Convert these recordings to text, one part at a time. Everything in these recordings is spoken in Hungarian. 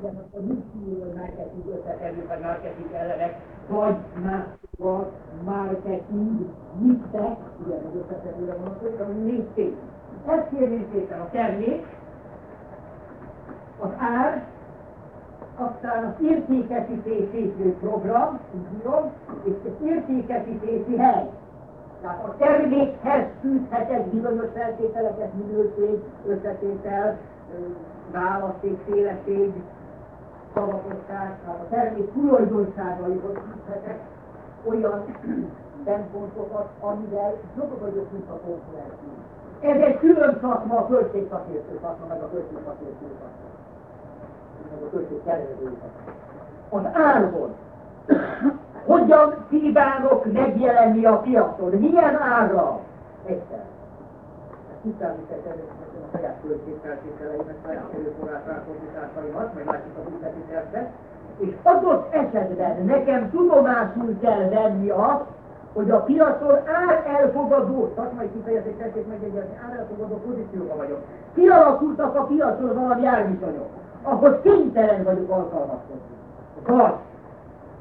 igen, akkor nincs hogy marketing összetevők, vagy marketing ellenek, vagy vagy marketing, mitek, ugye az összetevőre vonatkozik, ami négy tény. Ez kérni szépen a termék, az ár, aztán az értékesítési program, tudom, és az értékesítési hely. Tehát a termékhez fűzhetek bizonyos feltételeket, minőség, összetétel, választék, széleség, szavakosság, tehát a termék tulajdonságaihoz fűzhetek olyan szempontokat, amivel jobb vagyok, mint a konkurencia. Ez egy külön szakma, a költségszakértő szakma, meg a költségszakértő szakma. Meg a költségtervező szakma. Az árhoz hogyan kívánok megjelenni a piacon? Milyen ára? Egyszer. Kiszámítás először a saját költségfeltételeimet, saját erőforrás ráfordításaimat, majd látjuk a üzleti tervbe, és adott esetben nekem tudomásul kell venni azt, hogy a piacon ár elfogadó, szakmai kifejezés tessék megjegyezni, ár elfogadó pozícióban vagyok. Kialakultak a piacon valami árviszonyok, ahhoz kénytelen vagyok alkalmazkodni. Vagy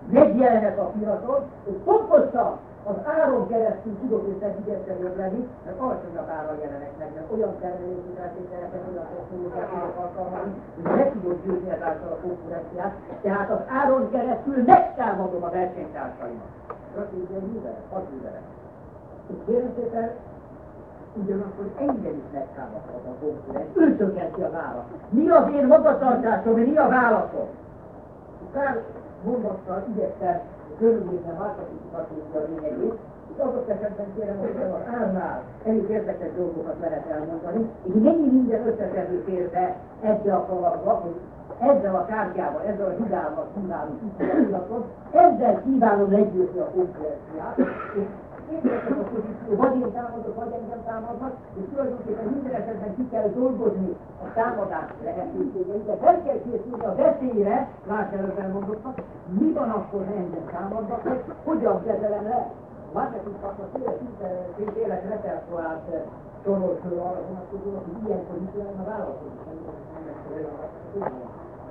megjelenek a piacon, és pontosan az áron keresztül tudok összefigyelsen jobb lenni, mert alacsonyabb áron jelenek meg, mert olyan termelési feltételeket, olyan technológiát tudok alkalmazni, hogy meg tudok győzni ezáltal a konkurenciát, tehát az áron keresztül megtámadom a versenytársaimat. Stratégiai művelek, hadművelek. És kérem szépen, ugyanakkor engem is megtámadhat a konkurenc. Ő csökkenti a választ. Mi az én magatartásom, mi a válaszom? Pár mondattal igyekszem körülnézem változatokat a lényegét, és adott esetben kérem, hogy az árnál elég érdekes dolgokat lehet elmondani, és mennyi minden összetevő fér be ebbe a kalapba, hogy ezzel a kártyával, ezzel a hidával csinálunk ezzel kívánom legyőzni a konkurenciát, és képzeltek a pozíció, vagy én támadok, vagy engem támadnak, és tulajdonképpen minden esetben ki kell dolgozni a támadás lehetőségeit, de fel kell készülni a veszélyre, láss előbb elmondottak, mi van akkor, ha engem támadnak, hogy hogyan kezelem le. Marketing szakma széles élet repertoárt sorol föl arra vonatkozóan, hogy ilyenkor mit jelent a vállalkozás.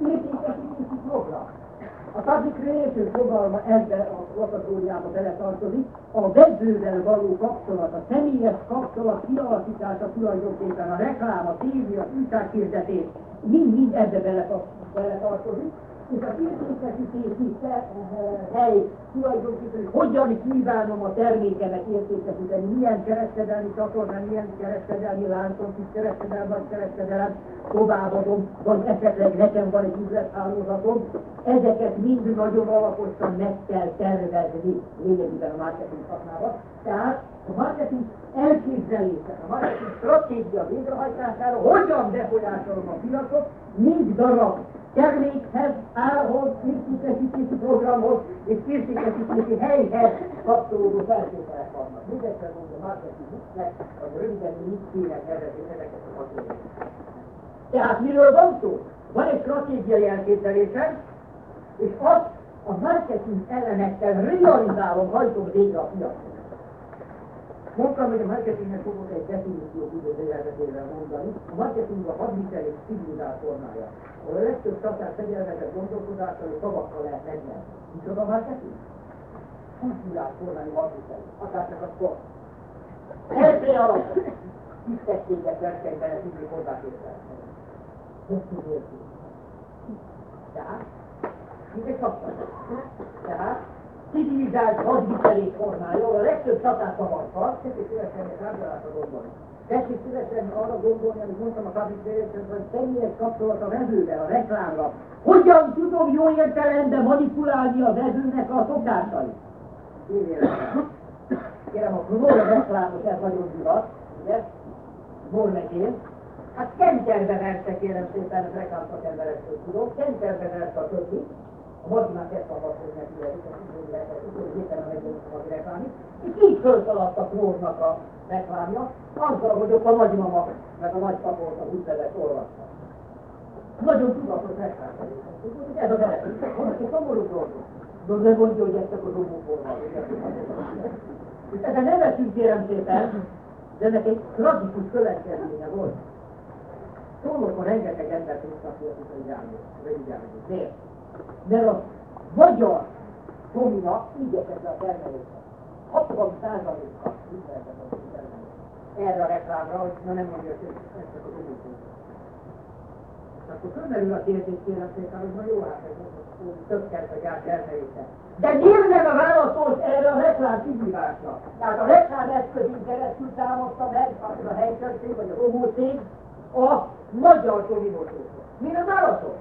Értékesítési program. A public relations fogalma ebben a lakatóriába beletartozik, a vevővel való kapcsolat, a személyes kapcsolat kialakítása tulajdonképpen, a reklám, a tévé, a újsághirdetés, mind-mind ebbe beletartozik és a értékesítési hely tulajdonképpen, hogy hogyan kívánom a termékemet értékesíteni, milyen kereskedelmi csatornán, milyen kereskedelmi láncon, kis kereskedelmi vagy kereskedelem továbbadom, vagy esetleg nekem van egy üzlethálózatom, ezeket mind nagyon alaposan meg kell tervezni lényegében a marketing szakmában. Tehát a marketing elképzelése, a marketing stratégia végrehajtására hogyan befolyásolom a piacot, mind darab termékhez, árhoz, értékesítési programhoz és értékesítési helyhez kapcsolódó feltételek vannak. Még egyszer mondom, marketing mixnek, vagy röviden mit kéne nevezni ezeket a kategóriákat. Tehát miről van szó? Van egy stratégiai elképzelésem, és azt a marketing elemekkel realizálom, hajtom végre a piacon. Mondtam, hogy a marketingnek fogok egy definíciót idézőjelzetében mondani. A marketing a hadviselés civilizált formája, ahol a legtöbb csatát fegyelmezett gondolkodással és szavakkal lehet megnyerni. Micsoda a marketing? Kultúrás formájú hadviselés, akár csak a sport. Első alap, tisztességet versenyben ez. Hosszú értő. Tehát, mint egy kapcsolat. Tehát, civilizált hadviselés formája, a legtöbb csatát szavarkal, tessék szívesen egy rábjálásra gondolni. Tessék szívesen arra gondolni, amit mondtam a public hogy személyes kapcsolat a vevővel, a reklámra. Hogyan tudom jó értelemben manipulálni a vevőnek a szokásait? Kérem, a klóra reklámos, ez nagyon divat, ugye? Bormekén. Hát kenterbe verte, kérem szépen, reklámszakemberektől tudom, kenterbe verte a többi, a mazsinák ezt hallgatják neki, hogy éppen a megjelenik a reklámit, és így fölszaladt a klórnak a reklámja, azzal, hogy ott a nagymama, meg a nagypaport a útlevet olvasta. Nagyon tudatos reklám. Ez a bele. Vannak egy szomorú dolgok. De ne mondja, hogy ezt a domóforma. És ezen nevetünk kérem szépen, de ennek egy tragikus következménye volt. Szólókon rengeteg embert húztak ki a. Miért? Mert a magyar domina igyekezett a termelésre. 60 százalékkal viselkedett a termelés. Erre a reklámra, hogy na nem mondja, hogy ez csak a domina akkor fölmerül a kérdés szépen, hogy na jó, hát ez több kell a gyár termelése. De miért nem a válaszolt erre a reklám kihívásra? Tehát a reklám eszközén keresztül támadta meg a helyszerűség, vagy a romócég a magyar dominósót. Mi nem válaszol?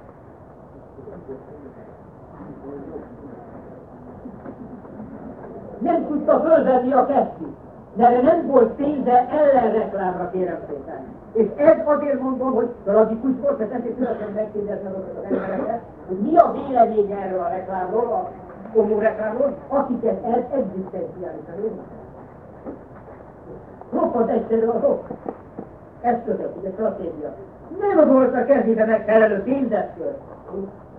Nem tudta fölvenni a kesztyűt, de nem volt pénze ellenreklámra kérem szépen. És ez azért mondom, hogy tragikus volt, mert ezért szívesen megkérdezni azokat az embereket, hogy mi a vélemény erről a reklámról, a komó reklámról, akiket ez egzisztenciálisan érnek. Roppant egyszerű az ok. Eszközök, ugye stratégia. Nem volt a kezébe megfelelő pénzeszköz.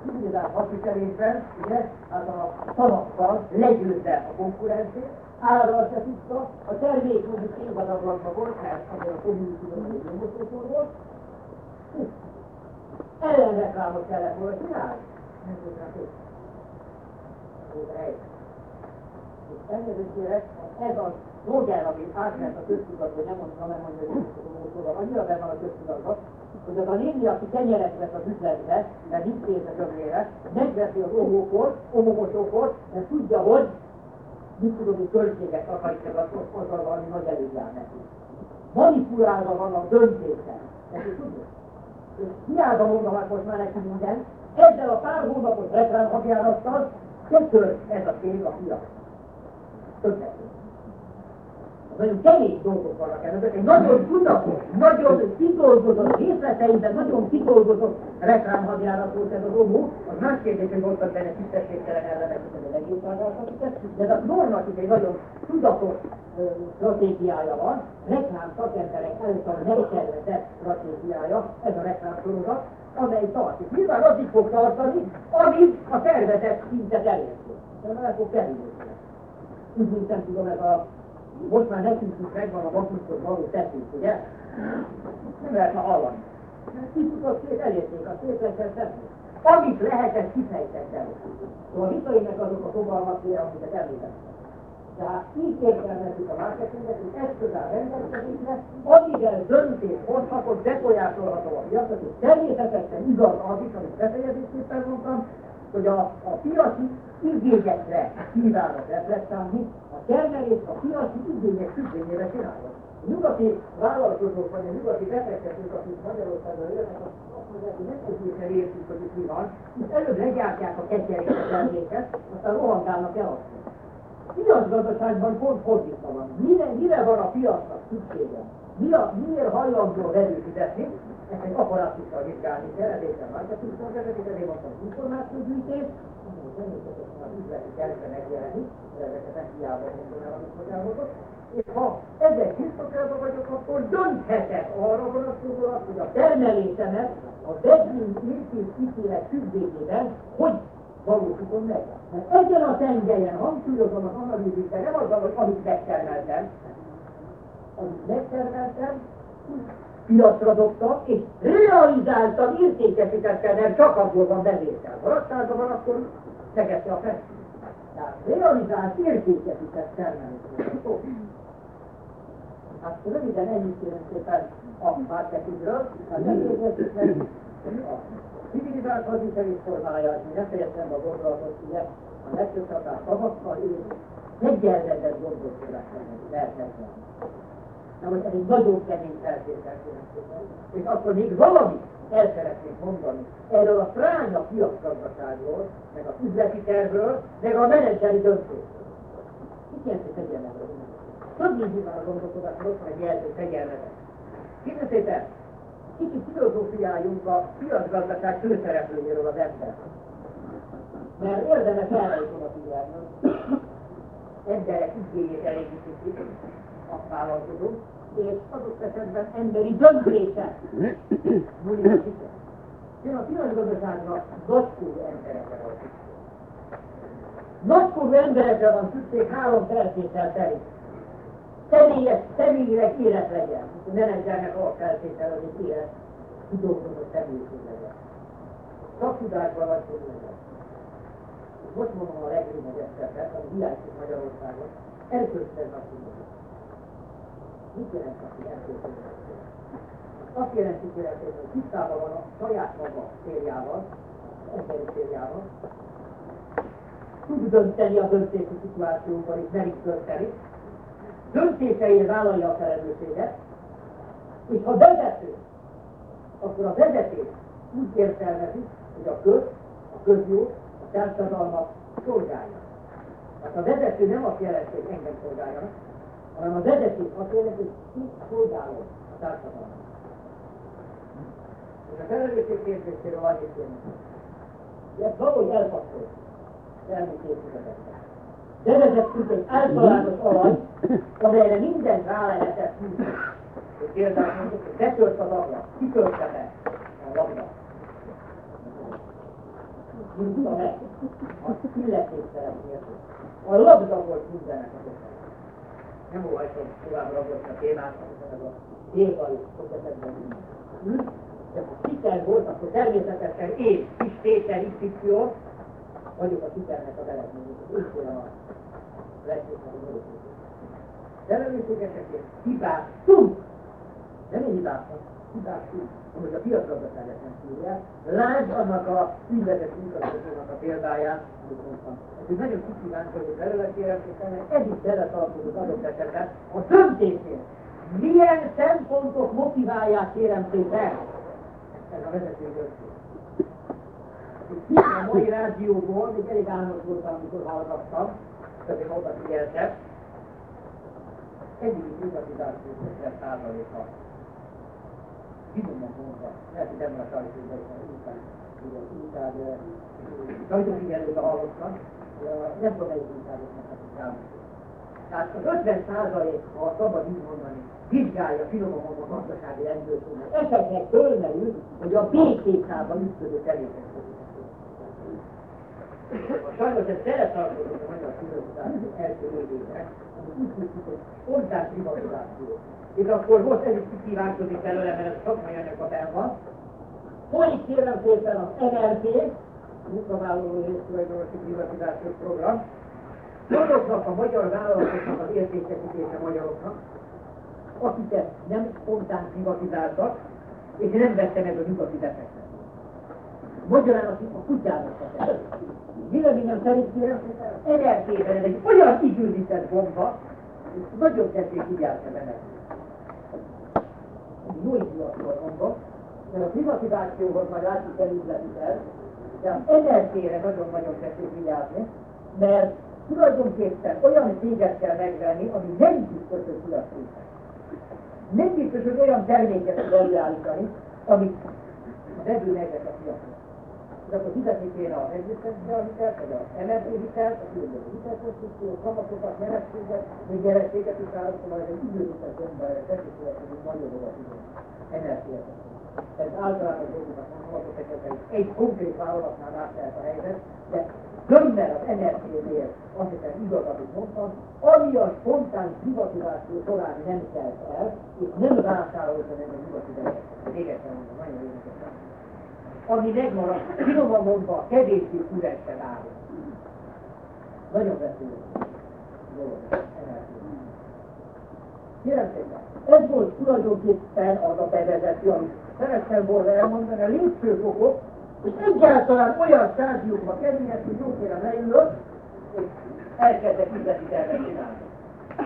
Civilizált hadviselésben, ugye, hát a szavakkal legyőzze a konkurenciát, ára se tudta, a termék mondjuk évadaglatban volt, mert azért a kommunizmusban nyomottósor volt, ellenreklámot kellett volna csinálni. Nem tudni. És elnézést ez a szolgál, ami átment a köztudat, hogy nem mondom, nem mondja, hogy annyira benne van a köztudatban, hogy az a néni, aki kenyeret vesz az üzletbe, mert nincs pénz a kömlére, megveszi az ohókort, ohómosókort, mert tudja, hogy mit tudom, hogy költséget takarítja, azzal valami nagy előbb jár neki. Manipulálva van a döntése. Neki tudja? És hiába mondanak most már neki minden, ezzel a pár hónapos reklámhabjárattal többször ez a cég a piac. Többet nagyon kemény dolgok vannak ebben, egy nagyon tudatos, nagyon kidolgozott részleteiben, nagyon kidolgozott reklámhadjárat volt ez az omó, az más kérdés, hogy voltak benne tisztességtelen hogy az egész de ez a normatív egy nagyon tudatos stratégiája van, reklám szakemberek által megtervezett stratégiája, ez a reklámsorozat, amely tart. És nyilván addig fog tartani, amíg a tervezett szintet elérni. De már fog kerülni. Úgy, nem tudom, ez a most már nekünk is megvan a magukhoz való teszünk, ugye? Nem lehetne hallani. Kifutott szét, elérték a szépen tenni. Amit lehetett, kifejtettem. Szóval visszaérnek azok a fogalmak, amiket említettem. Tehát így értelmezik a marketinget, hogy eszköz áll rendelkezésre, amivel döntés hozhatott, befolyásolható a piacot, és természetesen igaz az is, amit befejezésképpen mondtam, hogy a, a piaci igényekre kívánok reflektálni, a termelés a piaci igények függvényére csinálja. A nyugati vállalkozók, vagy a nyugati befektetők, akik Magyarországon élnek, azt mondják, hogy megkötésre értjük, hogy itt mi van, és előbb legyártják a ketyerét a terméket, aztán rohangálnak el azt. Piacgazdaságban pont fordítva van. Mire, mire van a piacnak szüksége? Mi a, miért hajlandó a fizetni? Ezt egy apparátussal vizsgálni kell, nem marketing szolgáltatik, ezért mondtam információgyűjtés, természetesen az üzleti tervben megjelenik, nem és ha ezek birtokában vagyok, akkor dönthetek arra hogy a termelésemet a vegyünk érték ítélet függvényében, hogy valósítom meg. Mert egyen a tengelyen hangsúlyozom az analízisben, nem amit megtermeltem, amit megtermeltem, piacra dobtam, és realizáltam, értékesítettem, mert csak abból van bevétel. Ha van, akkor szegette a fest. Tehát realizált, értékesített termelésről. Hát röviden ennyit kérem szépen a marketingről, hát elérkezik meg a civilizált hadviselés formája, hogy ne fejeztem a gondolatot, ugye, a legtöbb akár szavakkal, és megjelzedett gondolkodással lehet megjelni. Na most ez egy nagyon kemény feltételkérdés. És akkor még valamit el szeretnék mondani erről a fránya piacgazdaságról, meg a üzleti tervről, meg a menedzseri döntésről. Mit jelent, hogy fegyelmezről? Több mint nyilván a gondolkodásról, meg jelző fegyelmezet. Kérlek szépen, kicsit filozófiáljunk a piacgazdaság főszereplőjéről az ember. Mert érdemes is oda figyelni. Emberek igényét elégítik a vállalkozó, és adott esetben emberi döntése múlik a siker. Én a piacgazdaságnak nagykorú emberekre van szükség. Nagykorú emberekre van szükség három feltétel szerint. Személyes, személyileg élet legyen. A menedzsernek a feltétel, hogy élet. kidolgozott személyiség legyen. Szaktudásban vagy legyen. Most mondom a legrényegesebbet, ami hiányzik Magyarországon, erkölcsön azt Mit jelent az, hogy erkölcsön azt jelenti kérlek, hogy tisztában van a saját maga céljával, emberi céljával, tud dönteni a döntési szituációban, és nem is dönteni, döntéseért vállalja a felelősséget, és ha vezető, akkor a vezetés úgy értelmezik, hogy a köz, a közjó, a társadalmat szolgálja. Tehát a vezető nem azt jelenti, hogy engem szolgáljanak, hanem a vezetés azt jelenti, ki szolgálom a társadalmat. És a felelősség kérdéséről annyit kérni. Ezt valahogy elpasszoljuk elmúlt évtizedekben. Bevezettünk egy általános alany, amelyre mindent rá lehetett húzni. Hogy például mondjuk, hogy betölt az ablak, kitöltse be a labda. Mint meg, az illetéktelen nélkül. A labda volt mindennek az ötlet. Nem óhajtom tovább ragadni a témát, ez a délvali esetben de ha siker volt, akkor természetesen én, kis Péter, Ippició, vagyok a sikernek a eredménye. Én kérem a legjobbnak a örökségét. Felelősségesekért hibáztunk. Nem én hibáztunk. Ahogy a piacgazdaságot nem szírják, lásd annak a ügyletes igazgatónak a példáját, amit mondtam. Egy nagyon belőle, kérem, és ennek ez is beletartozott adott esetben a döntésén. Milyen szempontok motiválják, kérem szépen, ez a vezető döntés. A mai rádióból, még elég álmos voltam, amikor hallgattam, azért odafigyeltek. Egyik privatizáció 50 százaléka. Finoman mondta, lehet, hogy ebben a sajtóban inkább, inkább sajtófigyelőben hallottam, nem tudom, melyik újságoknak a Tehát az 50 százalék, ha szabad így mondani, vizsgálja finoman a gazdasági rendőrségnek. Esetleg fölmerül, hogy a BTK-ban működő tevékenység. Sajnos ez beletartozott a magyar privatizáció első évére, ami úgy tűnik, hogy spontán privatizáció. És akkor most ez is kikívánkozik belőle, mert ez szakmai anyagban el van. Folyik kérem szépen az NRT, munkavállaló résztulajdonosi privatizációs program, azoknak a magyar vállalatoknak az értékesítése magyaroknak, akiket nem spontán privatizáltak, és nem vette meg a nyugati befektetést. Magyarán a kutyának a Véleményem szerint kérem, NRT-ben ez egy olyan időzített bomba, és nagyon tessék vigyázni benne. Jó indulatról mondom, mert a privatizációhoz majd látjuk el üzleti el, de az NRT-re nagyon-nagyon tessék vigyázni, mert tulajdonképpen olyan céget kell megvenni, ami nem biztos, hogy tudatképes. Nem biztos, hogy olyan terméket tud előállítani, amit a vevő megvett a piacon és akkor fizetni kéne a egzisztencia hitelt, vagy a MRT hitelt, a különböző hitelkonstrukció, kamatokat, nyerességet, még nyerességet is állok, majd egy időzített tessék hogy nagyon oda tudunk MRT-et. Ez általános dolgokat nem hallgatok esetben, egy konkrét vállalatnál átlehet a helyzet, de gömbben az MRT-nél azt hiszem igaz, amit mondtam, ami a spontán privatizáció során nem kelt el, és nem vásárolta meg a nyugati mondom, nagyon érdekes ami megmarad, finoman mondva, kevésbé üresen áll. Nagyon veszélyes. Kérem szépen, ez volt tulajdonképpen az a bevezető, amit szerettem volna elmondani, a lépcsőfokok, és egyáltalán olyan stádiumba kerülhet, hogy jó kérem leülök, és elkezdek üzleti tervet csinálni.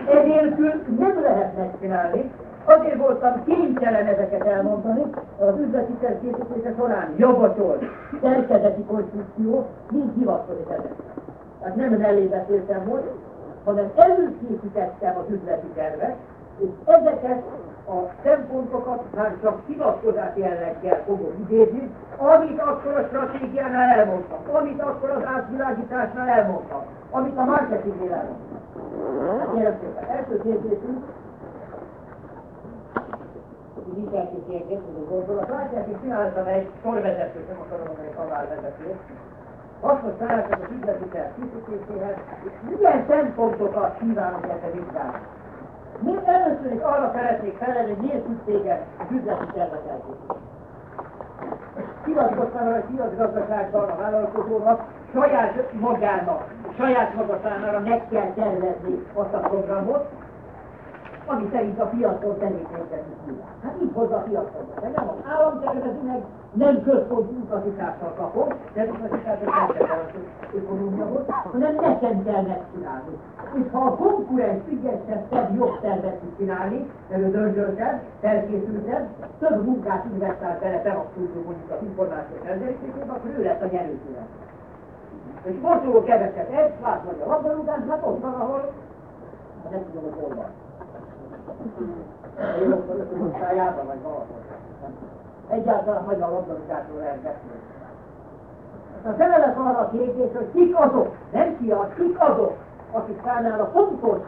Enélkül nem lehet megcsinálni, Azért voltam kénytelen ezeket elmondani, az üzleti terkészítése során javasolt szerkezeti konstrukció mind hivatkozik ezek. Tehát nem mellé beszéltem most, hanem előkészítettem az üzleti tervet, és ezeket a szempontokat már csak hivatkozás jelleggel fogom idézni, amit akkor a stratégiánál elmondtam, amit akkor az átvilágításnál elmondtam, amit a marketingnél elmondtam. Szépen, első kérdésünk, mindenki kérdés, hogy a gondolat. Látják, hogy csináltam egy sorvezetőt, nem akarom mondani tanárvezetőt. Hasznos találkozom az üzleti terv készítéséhez, és milyen szempontokat kívánok ebbe vizsgálni. Még először is arra szeretnék felelni, hogy miért szükséges az üzleti tervet elkészíteni. hivatkoztam a piacgazdaságban a vállalkozónak, saját magának, saját maga számára meg kell tervezni azt a programot, ami szerint a piacon tevékenykedni kíván. Hát így hozza a piacon. De nem az állam tervezi meg, nem központi utasítással kapom, nem utasítással nem ökonómiahoz, hanem nekem kell megcsinálni. És ha a konkurens ügyesebb, jobb tervet tud csinálni, mert ő dörzsöltebb, felkészültebb, több munkát investál bele, beabszolító mondjuk az információ rendelkezésében, akkor ő lesz a nyerőtőre. És sportoló keveset egy, lát a labdarúgás, hát ott van, ahol nem tudom, hogy hol van. Munkájában vagy valahol. Egyáltalán magyar labdarúgásról lehet beszélni. A felelet arra a kérdés, hogy kik azok, nem ki az, kik azok, akik számára fontos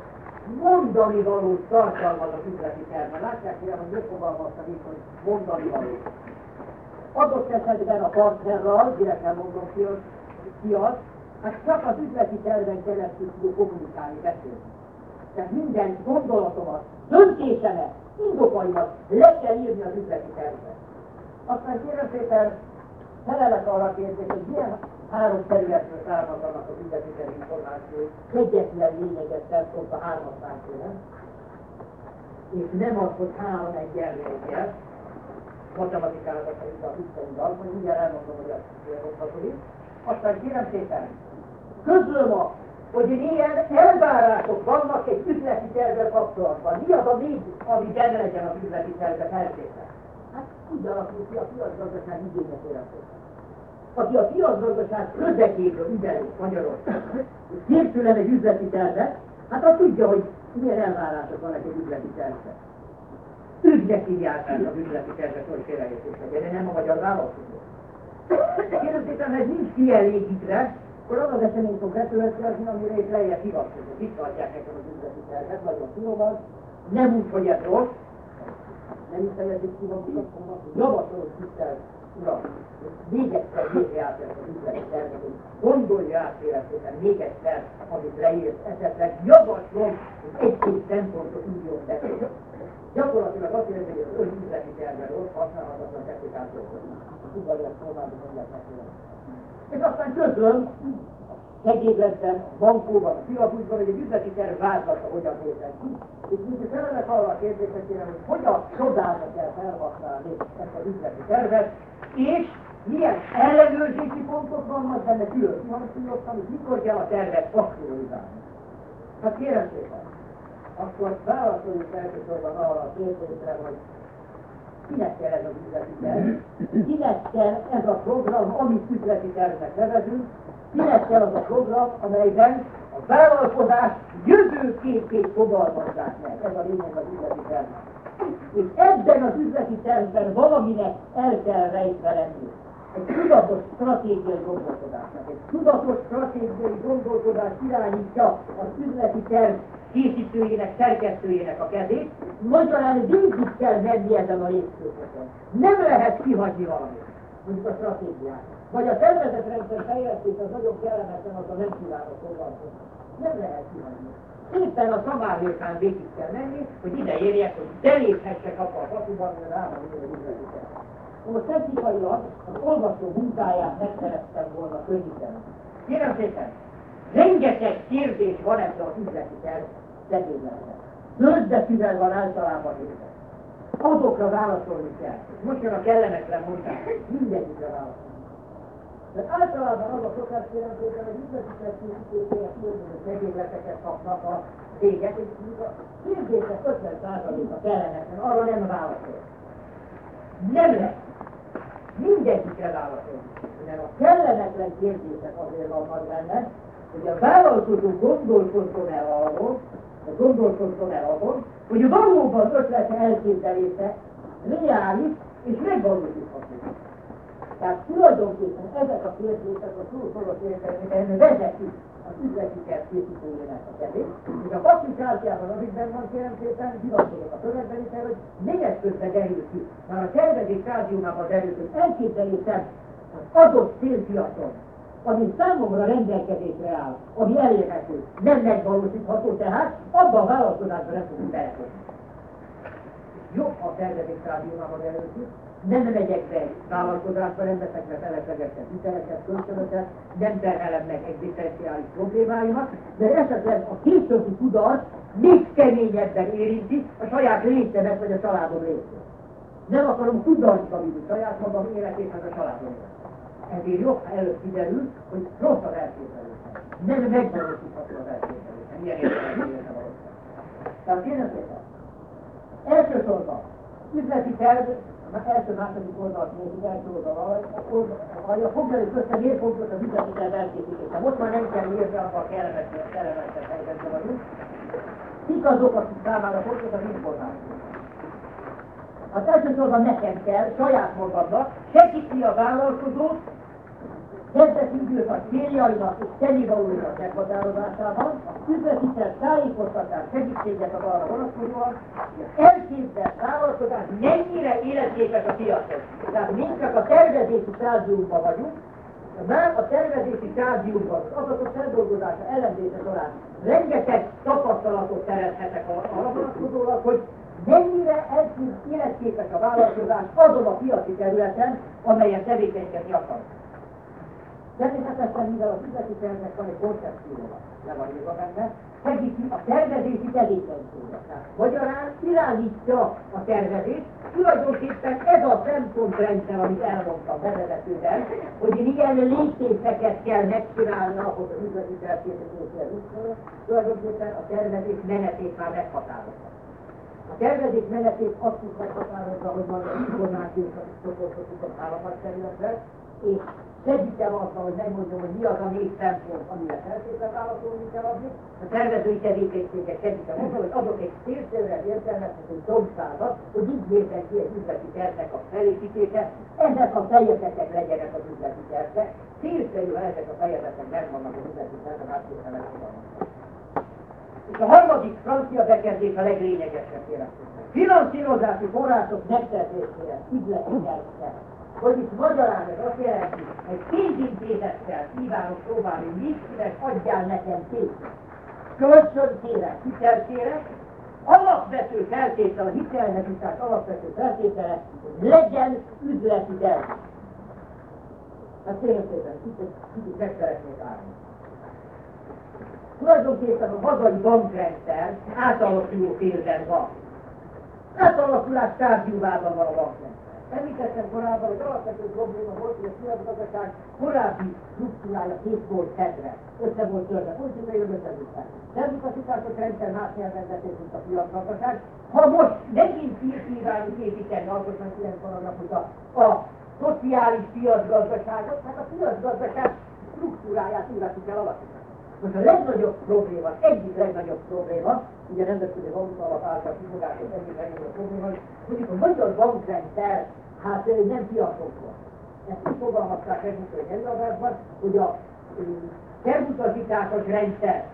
mondani való tartalmaz az üzleti tervben. Látják, hogy hogy megfogalmaztam itt, hogy mondani való. Adott esetben a partnerral, direkt mondom ki az, ki az, hát csak az üzleti terven keresztül tudok kommunikálni, beszélni. Tehát minden gondolatomat, döntésemet, indokaimat le kell írni az üzleti tervbe. Aztán kérem szépen, felelek arra a kérdés, hogy milyen három területről származanak az üzleti terv információk, egyetlen lényeges szempont a hármasnál kérem, és nem az, hogy három egyenlő egyet, matematikára a visszaindal, hogy mindjárt elmondom, hogy azt mondható Aztán kérem szépen, közlöm azt, hogy milyen elvárások vannak egy üzleti tervvel kapcsolatban. Mi az a még, ami benne legyen az üzleti tervbe feltétel? Hát úgy alakul ki a piacgazdaság igények életében. Aki a piacgazdaság közekéből ügyeli Magyarország, és kér tőlem egy üzleti tervet, hát azt tudja, hogy milyen elvárások vannak egy üzleti tervbe. Ügynek hívják az üzleti tervet, hogy félreértés legyen, de nem a magyar választó. Kérem szépen, ez nincs kielégítve, akkor az az esemény fog betölteni, amire itt lejjebb hivatkozok. Itt adják nekem az üzleti tervet, nagyon finoman, nem úgy, hogy ez rossz, nem is fejezik finoman, javasolok tisztelt uram, még egyszer végre át ezt az üzleti tervet, hogy gondolja át életében még egyszer, amit leírt, esetleg javaslom, hogy egy-két szempontot írjon be. Gyakorlatilag azt jelenti, hogy az ön üzleti terve rossz, használhatatlan dolgozni. Tudod, ezt formában mondják neki. És aztán közlöm, segédletben, bankóban, a filapusban, hogy egy üzleti terv vázlata hogyan nézett ki. És mint felelek arra a kérdésre kérem, hogy hogyan csodálva kell felhasználni ezt az üzleti tervet, és milyen ellenőrzési pontok vannak benne külön kihangsúlyoztam, hogy mikor kell a tervet aktualizálni. Hát kérem szépen, akkor válaszoljuk elsősorban arra a kérdésre, hogy kinek kell ez az üzleti terv, kinek kell ez a program, amit üzleti tervnek nevezünk, kinek kell az a program, amelyben a vállalkozás jövőképét fogalmazzák meg. Ez a lényeg az üzleti terv. És ebben az üzleti tervben valaminek el kell rejtve lenni. Egy tudatos stratégiai gondolkodásnak. Egy tudatos stratégiai gondolkodás irányítja az üzleti terv készítőjének, szerkesztőjének a kezét, magyarán végig kell menni ezen a lépcsőfokon. Nem lehet kihagyni valamit, mondjuk a stratégiát. Vagy a tervezetrendszer fejlesztés az nagyon kellemetlen, az a nem kívánok foglalkozni. Nem lehet kihagyni. Éppen a szamárvékán végig kell menni, hogy ide érjek, hogy beléphessek abba a fasuban, hogy rám a. Most technikailag az olvasó munkáját meg szerettem volna könnyíteni. Kérem szépen, rengeteg kérdés van ebben az üzleti tervben szegényeknek. Zöldbetűvel van általában írva. Azokra válaszolni kell. Most jön a kellemetlen mondás. Mindegyikre válaszolni. De általában az a szokás jelentősen, hogy üzletitek készítésére különböző segédleteket kapnak a cégek, és a kérdések 50%-a kellemetlen, arra nem válaszol. Nem lesz. Mindegyikre válaszolni. Mert a kellemetlen kérdések azért vannak benne, hogy a vállalkozó gondolkozzon el arról, gondolkozzon el azon, hogy valóban ötlete elképzelése reális és megvalósítható. Tehát tulajdonképpen ezek a kérdések a túl szoros értelemben vezetik az üzleti készítőjének a kezét, és a passzikártyában, amikben van kérem szépen, hivatkozok a szövegben is hogy miért közben derül ki. Már a tervezés stádiumában derül, hogy elképzelésem az adott célpiacon ami számomra rendelkezésre áll, ami elérhető, nem megvalósítható, tehát abban a vállalkozásban nem tudunk belekötni. jobb a tervezés rádiónak előttük, nem megyek be vállalkozásba, nem veszek be feleslegesen hiteleket, kölcsönöket, nem terhelem meg egzisztenciális problémáimat, de esetleg a későbbi kudarc még keményebben érinti a saját létemet vagy a családom létét. Nem akarom kudarcba vinni saját magam életét, meg a családom életét. Ezért jobb, ha előtt kiderül, hogy rossz az elképzelésem. Nem megvalósítható az elképzelésem. Ilyen értelemben valószínűleg. Tehát kérem szépen, elsősorban üzleti terv első második oldalt nézzük, első oldal alja, foglaljuk össze, miért fontos az üzletitel elkészítése. Most már nem kell írni, abban kellemetlen, kellemetlen helyzetben vagyunk. Kik azok, akik számára fontos az információ? Az elsősorban nekem kell, saját magamnak segíteni a vállalkozót, kezdeti időszak céljainak és tennivalóinak meghatározásában, üzletitel tájékoztatás segítséget ad arra vonatkozóan, hogy az elképzelt vállalkozás mennyire életképes a piacon. Tehát mi csak a tervezési stádiumban vagyunk, már a tervezési stádiumban, az adatok feldolgozása, ellenzése során rengeteg tapasztalatot szerezhetek arra vonatkozólag, hogy mennyire életképes a vállalkozás azon a piaci területen, amelyen tevékenykedni akar. Természetesen, mivel a üzleti tervnek van egy koncepciója, le van írva benne, segíti a tervezési tevékenységet. Tehát magyarán irányítja a tervezést, tulajdonképpen ez a szempontrendszer, amit elmondtam bevezetőben, hogy milyen lépéseket kell megcsinálni ahhoz az üzleti tervkészítéshez tulajdonképpen a tervezés menetét már meghatározza. A tervezés menetét azt is meghatározza, hogy van az információkat csoportosított államhatterületre, és segítem azzal, hogy megmondjam, hogy mi az a négy szempont, amire feltétlen válaszolni kell adni. A tervezői tevékenységet segítem azzal, hogy adok egy szélszerűen értelmezhető domszázat, hogy így nézzen ki egy üzleti tervnek a felépítése, ennek a fejezetek legyenek az üzleti terve. Szélszerű, ha ezek a fejezetek nem vannak az üzleti terve, átképpen És a harmadik francia bekezdés a leglényegesebb kérem. Finanszírozási források megszerzésére, üzleti tervre hogy itt magyarán ez azt jelenti, hogy pénzintézettel kívánok próbálni, mit szíves adjál nekem pénzt. Kölcsön kérek, hitel kérek, alapvető feltétel, a hitelnek tehát alapvető feltétele, hogy legyen üzleti terv. Hát tényleg szépen, kicsit, kicsit meg szeretnék állni. Tulajdonképpen a hazai bankrendszer átalakuló félben van. Átalakulás tárgyúvában van a bankrendszer. Említettem korábban, hogy alapvető probléma volt, hogy a piacgazdaság korábbi struktúrája két volt kedve, össze volt törve, politikai összezőkkel. Természetesítások rendszer más nyelven beszélt, mint a piacgazdaság. Ha most megint kívánjuk építeni alkotmány vannak, hogy a, a szociális piacgazdaságot, hát a piacgazdaság struktúráját újra ki kell alakítani. Most a legnagyobb probléma, egyik legnagyobb probléma, ugye nemzetközi valuta alap által kifogásos egyik legnagyobb probléma, hogy a magyar bankrendszer, hát nem piacokban. Ezt úgy fogalmazták egy előadásban, hogy a termutasításos rendszer,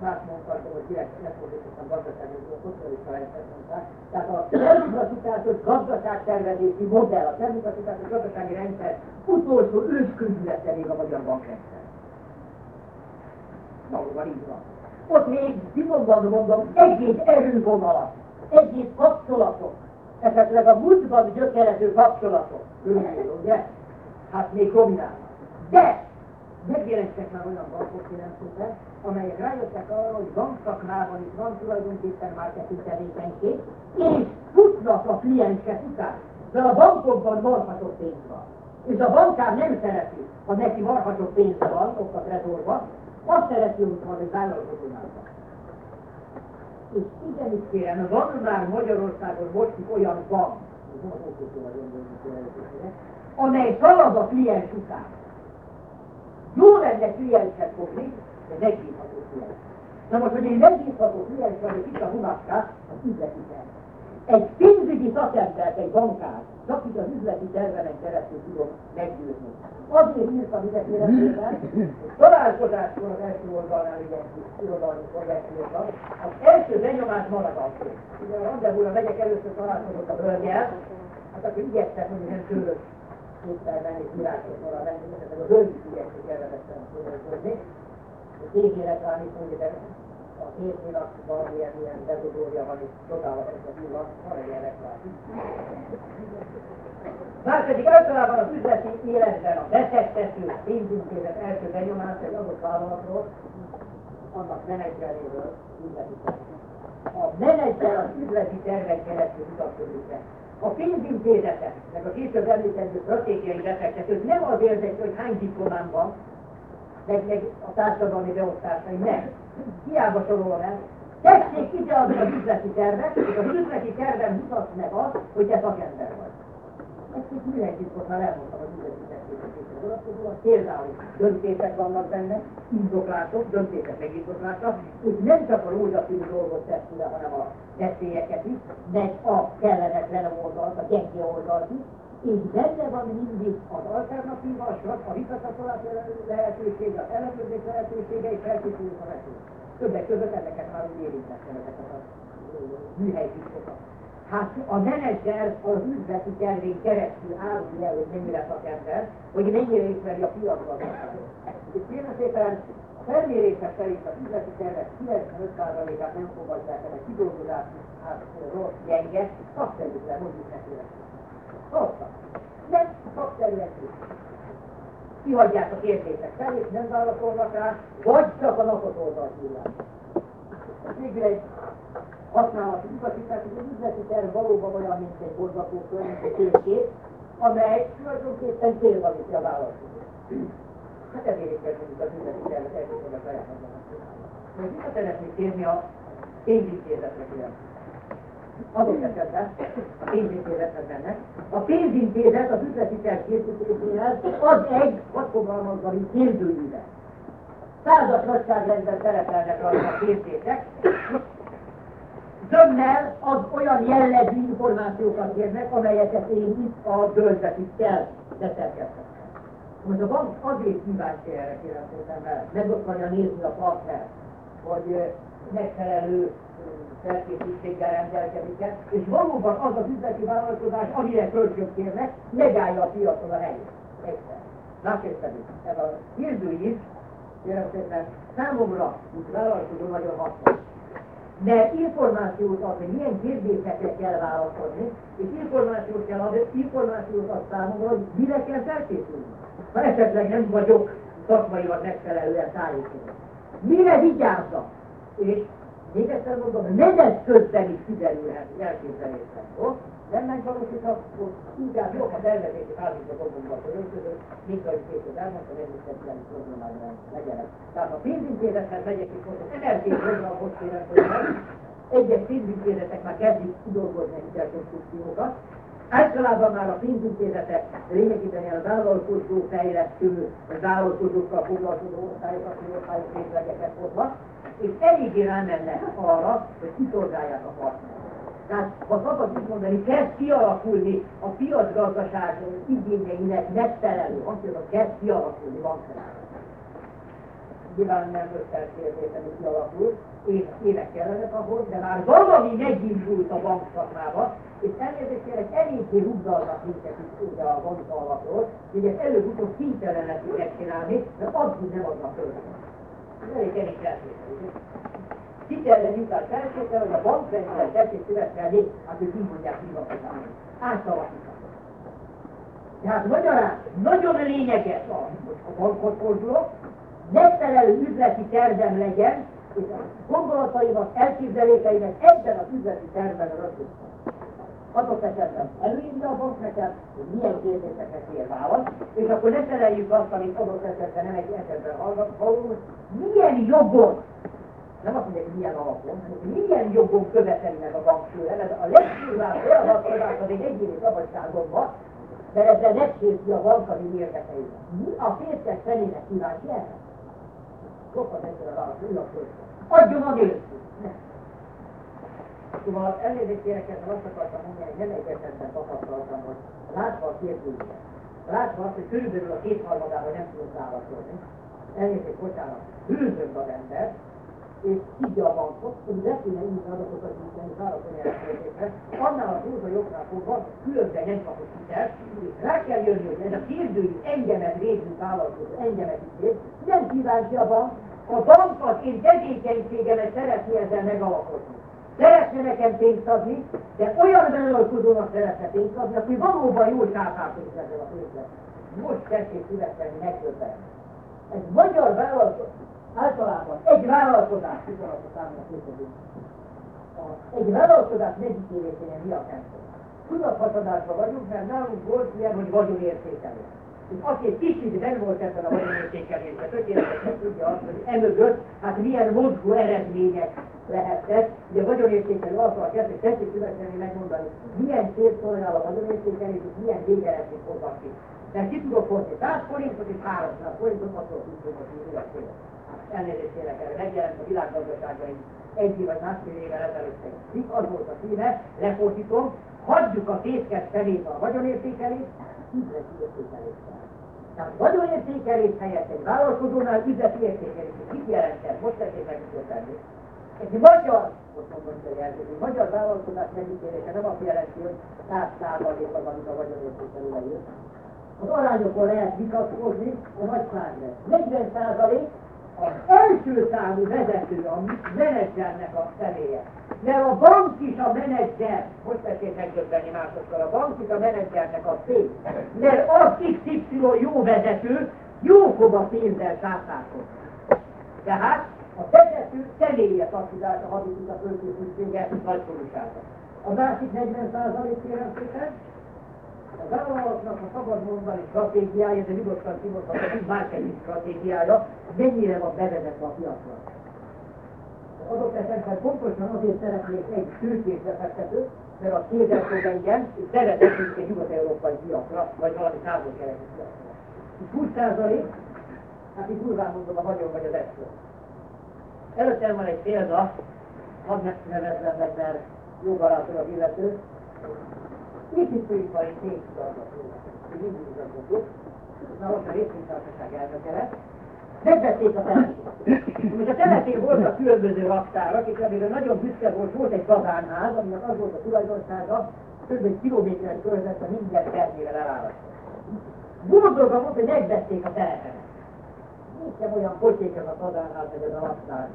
más mondták, hogy direkt lefordítottam gazdasági, szocialista rendszer mondták, tehát a termutasításos gazdaságtervezési modell, a termutasításos gazdasági rendszer utolsó ősközülete még a magyar bankrendszer így van. Ott még szigorúan mondom, egész erővonalat, egész kapcsolatok, esetleg a múltban gyökerező kapcsolatok, körülbelül, ugye? Hát még dominálnak. De megjelentek már olyan bankok jelentősen, amelyek rájöttek arra, hogy bankszakmában is van tulajdonképpen marketing tevékenység, és futnak a kliensek után. De a bankokban marhatott pénz van. És a bankár nem szereti, ha neki marhatott pénze van, ott a trezorban, azt szereti, egy vállalkozónálban. És igenis kérem, van már Magyarországon most olyan bank, amely szalad a kliens után. Jó lenne klienset fogni, de megbízható kliens. Na most, hogy én megbízható kliens vagyok, itt a hunaskát, az üzleti terv. Egy pénzügyi szakembert, egy bankár, csak itt az üzleti tervenen keresztül tudom meggyőzni. Azért írtam ide kérdésében, hogy találkozáskor az első oldalnál ilyen irodalmi korrekcióban, az első benyomás marad az. Ugye a rendezvúra megyek először találkozott a hölgyel, hát akkor igyekszem, hogy nem tőlök kétszer menni, virágos arra venni, mert a hölgy is igyekszik elvezettem tudni. Tényleg rá, hogy a hétnél valamilyen ilyen bedugója van, és csodálatos a villan, van egy ilyen Márpedig általában az üzleti életben a befektető pénzintézet első benyomás egy adott vállalatról, annak menedzseréről üzleti A menedzser az üzleti tervek keresztül mutatkozik be. A pénzintézetek, meg a később említendő stratégiai befektetők nem az érdekli, hogy hány diplomám van, meg, meg a társadalmi beosztásai, nem. Hiába sorolom el. Tessék ideadni az üzleti tervet, és az üzleti terven mutatsz meg azt, hogy te szakember vagy. Ezt is mindenkit most már elmondtam az üzleti tervkészítésre vonatkozóan. Például döntések vannak benne, indoklások, döntések megindoklása, és nem csak a rózsaszínű dolgot tesz le, hanem a veszélyeket is, meg a kellemetlen oldalt, a gyenge oldalt is, és benne van mindig az alternatíva, a visszacsatolás lehetősége, az ellenőrzés lehetősége és felkészülés a veszély. Többek között ezeket már úgy érintettem, ezeket a műhelytisztokat. Hát a menedzser az üzleti tervén keresztül árulja el, hogy mennyire szakember, hogy mennyire ismeri a piacgazdaságot. És kérem szépen, a felmérések szerint az üzleti tervek 95%-át nem fogadják el, a kidolgozás hát rossz, gyenge, szakszerűtlen, mondjuk neki Rosszak. Nem szakszerűen Kihagyják a kérdések felét, nem válaszolnak rá, vagy csak a napot oldalt hívják. Végül egy használati utasítás, hogy az üzleti terv valóban olyan, mint egy borzakókör, mint egy térkép, amely tulajdonképpen célba viszi a választót. Hát ezért is kezdődik az üzleti tervet elsősorban saját magjának. Most vissza szeretnék kérni a pénzintézetre kérem. Adott esetben a pénzintézetnek. A pénzintézet az üzleti terv készítéséhez az egy, hogy fogalmazva, mint kérdőjűvel. Százas nagyságrendben szerepelnek rajta a pénztétek, zömmel az olyan jellegű információkat kérnek, amelyeket én itt a döltvetikkel beszerkeztem. Most a bank azért kíváncsi erre kérem szépen, mert meg akarja nézni a partner, hogy megfelelő felkészültséggel rendelkezik és valóban az az üzleti vállalkozás, amire kölcsön kérnek, megállja a piacon a helyét. Egyszer. Másrészt pedig, ez a kérdő is, kérem szépen, számomra, mint vállalkozó nagyon hasznos mert információt ad, hogy milyen kérdésekre kell válaszolni, és információt kell adni, információt ad számomra, hogy mire kell felkészülni. Ha esetleg nem vagyok szakmailag megfelelően tájékozott. Mire vigyázzak? És még egyszer mondom, menet közben is kiderülhet elképzelésben. Jó? Nem megvalósítható, inkább jobb a tervezési fázisra gondolva a között, mint ahogy később elmondtam, hogy egész problémája legyenek. Tehát a pénzintézethez megyek is most az MRT programhoz kérem, hogy egyes pénzintézetek már kezdik kidolgozni a hitelkonstrukciókat, Általában már a pénzintézetek lényegében ilyen vállalkozó fejlesztő, vállalkozókkal foglalkozó osztályokat, osztályok részlegeket hoznak, és eléggé rámennek arra, hogy kiszolgálják a partnert. Tehát ha szabad így mondani, kezd kialakulni a piacgazdaság igényeinek megfelelő, azt mondja, kezd kialakulni bankszerűen. Nyilván nem összelkérdésen kialakul, évek kellenek ahhoz, de már valami megindult a bankszakmába, és elnézést kérek, eléggé rugdalnak minket is ugye a banka alapról, hogy ezt előbb-utóbb kénytelen lesz megcsinálni, mert addig nem adnak földön. Ez elég elég feltétel, Hitelre jutás feltétel, hogy a bankrendszer tessék követkelni, hát ők így mondják hivatalosan. Átalakítani. Tehát magyarán nagyon lényeges az, hogy a bankot fordulok, megfelelő üzleti tervem legyen, és a gondolataimat, elképzeléseimet ebben az üzleti tervben rögzítem adott esetben előírja a bank nekem, hogy milyen kérdésekre kér választ, és akkor ne feleljük azt, amit adott esetben nem egy esetben hallunk, milyen jogon, nem azt mondják, hogy milyen alapon, hanem milyen jogon követeli meg a bank tőle, mert a legfőbb beavatkozás az egy egyéni szabadságon van, mert ezzel megsérti a bank az érdekeiket. Mi a férfiak felének kíváncsi erre? Sokkal egyszerűen a válasz, adjon a nélkül. Szóval elnézést kérek, ezzel azt akartam mondani, hogy nem egy esetben tapasztaltam, hogy látva a kérdőjét, látva azt, hogy körülbelül a kétharmadában nem tudok válaszolni, elnézést, bocsánat, hőzönd az ember, és higgy a bankot, hogy le kéne írni adatokat válaszolni erre kérdésre, annál a túlza jobbnál fogva, különben nem kapott hitelt, és rá kell jönni, hogy ez a kérdőjű engemet részünk vállalkozó, engemet is nem kíváncsi a bank, A bank az én tevékenységemet szeretné ezzel megalapozni. Szeretne nekem pénzt adni, de olyan vállalkozónak szeretne pénzt adni, aki valóban jól kápálkodik ezzel a pénzzel. Most tessék szívesen megjöbbenni. Ez magyar vállalkozás, általában egy vállalkozás, a számra egy vállalkozás megítélésénél mi a tempó? Tudathasadásban vagyunk, mert nálunk volt ilyen, hogy vagyonértékelés. És aki egy kicsit ben volt ebben a vagyonértékelésben, tökéletesen tudja azt, hogy emögött, hát milyen mozgó eredmények lehettek. Ugye a vagyonértékelő azzal kezdve, hogy tessék szívesen megmondani, milyen célt szolgál a vagyonértékelés, és milyen végeredményt hoznak ki. Mert ki tudok hozni 100 forintot és 300 forintot, attól tudjuk, hogy mi. Elnézést kérek erre, megjelent a világgazdaságban egy vagy másfél évvel ezelőtt egy cikk, az volt a címe, lefordítom, hagyjuk a fészket szemét a vagyonértékelést, üzleti értékeléssel. Tehát vagyonértékelés helyett egy vállalkozónál üzleti értékelés. Mit jelent ez? Most tessék meg, mit tenni. Egy magyar, most mondom, hogy egy magyar vállalkozás megítélése nem azt jelenti, hogy 100 százalék az, amit a vagyonértékelőre jön. Az arányokon lehet vitatkozni, a nagy száz lesz. 40 százalék az első számú vezető a menedzsernek a személye. Mert a bank is a menedzser, most tessék megdöbbeni másokkal, a bank is a menedzsernek a szép. Mert az XY jó vezető, jókor a pénzzel sászálkodik. Tehát a vezető személyes aktizása hadik a költségszüksége nagykorúsága. A másik 40 kérem szépen, a vállalatnak a szabad mondani stratégiája, de nyugodtan kimondható, hogy marketing stratégiája, mennyire van bevezetve a piacra. Adott esetben pontosan azért szeretnék egy tőkét befektető, mert a kézzel fog engem, és bevezetünk egy nyugat-európai piacra, vagy valami távol-keleti piacra. 20 százalék, hát itt durván mondom a vagyon vagy az eszköz. Előttem van egy példa, hadd nevezzem meg, mert jó barátom az illető, építőipari cégigazgató, mindig igazgató, na most a részvénytársaság elnöke lett, megvették a telepét. Most a telepén voltak különböző raktárak, és amire nagyon büszke volt, volt egy kazánház, aminek az volt a tulajdonsága, több egy kilométeres körzetben minden termével elállasztott. Boldogban volt, hogy megvették a telepen. Néztem olyan pocsék ez a kazánház, vagy ez a raktár.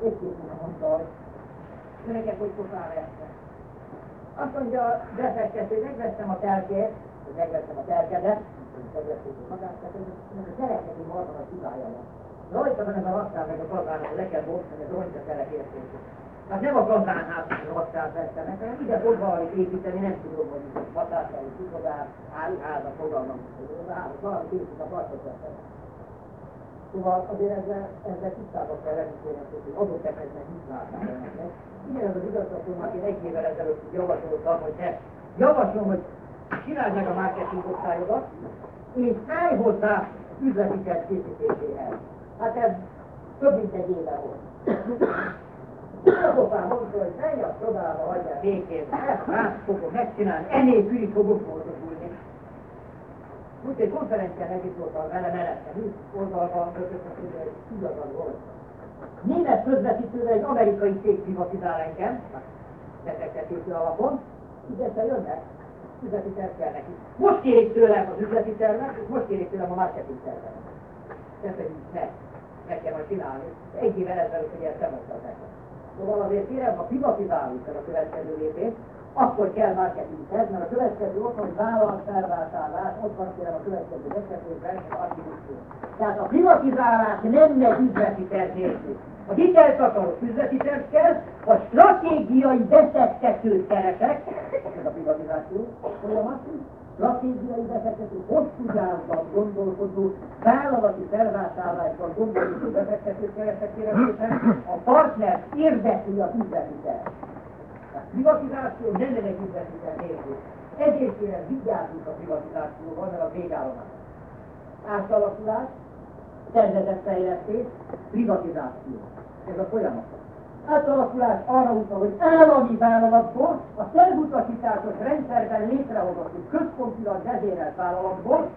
Két mondta, hogy nekem hogy pofára jöttem. Azt mondja a befektető, megvettem a telkét, megvettem a telkedet, megvették a magát, tehát a teleketi marha a hibája van. Rajta van ez a raktár meg a kazánok, le kell bontani, ez rontja telek értékét. Hát nem a kazánház raktárt vettenek, hanem ide fog valamit építeni, nem tudom, hogy hatásai, kiszodás, áruháza, fogalmam, valami épít a partot vettenek. Szóval azért ezzel, ezzel tisztában kell lenni, hogy adott esetben mit látnál ennek. Igen, az az igazgatónak én egy évvel ezelőtt javasoltam, hogy ne, javaslom, hogy csináld meg a marketing osztályodat, és állj hozzá üzleti terv készítéséhez. Hát ez több mint egy éve volt. Azokán mondta, hogy menj a szobába, hagyjál békén, ezt más fogok megcsinálni, enélkül is fogok boldogulni. Úgyhogy konferencián együtt voltam vele, mellettem, oldalban, kötöttem, hogy igazad volt német közvetítővel egy amerikai cég privatizál engem, befektetési alapon, ügyesen jönnek, üzleti terv kell neki. Most kérik tőlem az üzleti tervet, és most kérik tőlem a marketing tervet. Ez egy ne, meg kell majd csinálni. Egy évvel ezelőtt, hogy ezt nem nekem. Szóval azért kérem, ha privatizálunk el a következő lépést, akkor kell marketing terv, mert a következő ott van, hogy felvásárlás, ott van kérem a következő vezetésben, adminisztráció. Tehát a privatizálás nem megy üzleti terv nélkül. A hitelt akarok üzleti terv kell, a stratégiai befektetőt keresek, ez a privatizáció folyamat, stratégiai befektető, hosszú távban gondolkodó, vállalati felvásárlásban gondolkodó befektetőt keresek kérem a partner érdekli az üzleti terv. Privatizáció nem üzleti terv nélkül. Ezért kérem, vigyázzunk a privatizációval, mert a végállomás. Átalakulás, szervezetfejlesztés, privatizáció. Ez a folyamat. Átalakulás arra utal, hogy állami vállalatból, a szervutasításos rendszerben létrehozott központilag vezérelt vállalatból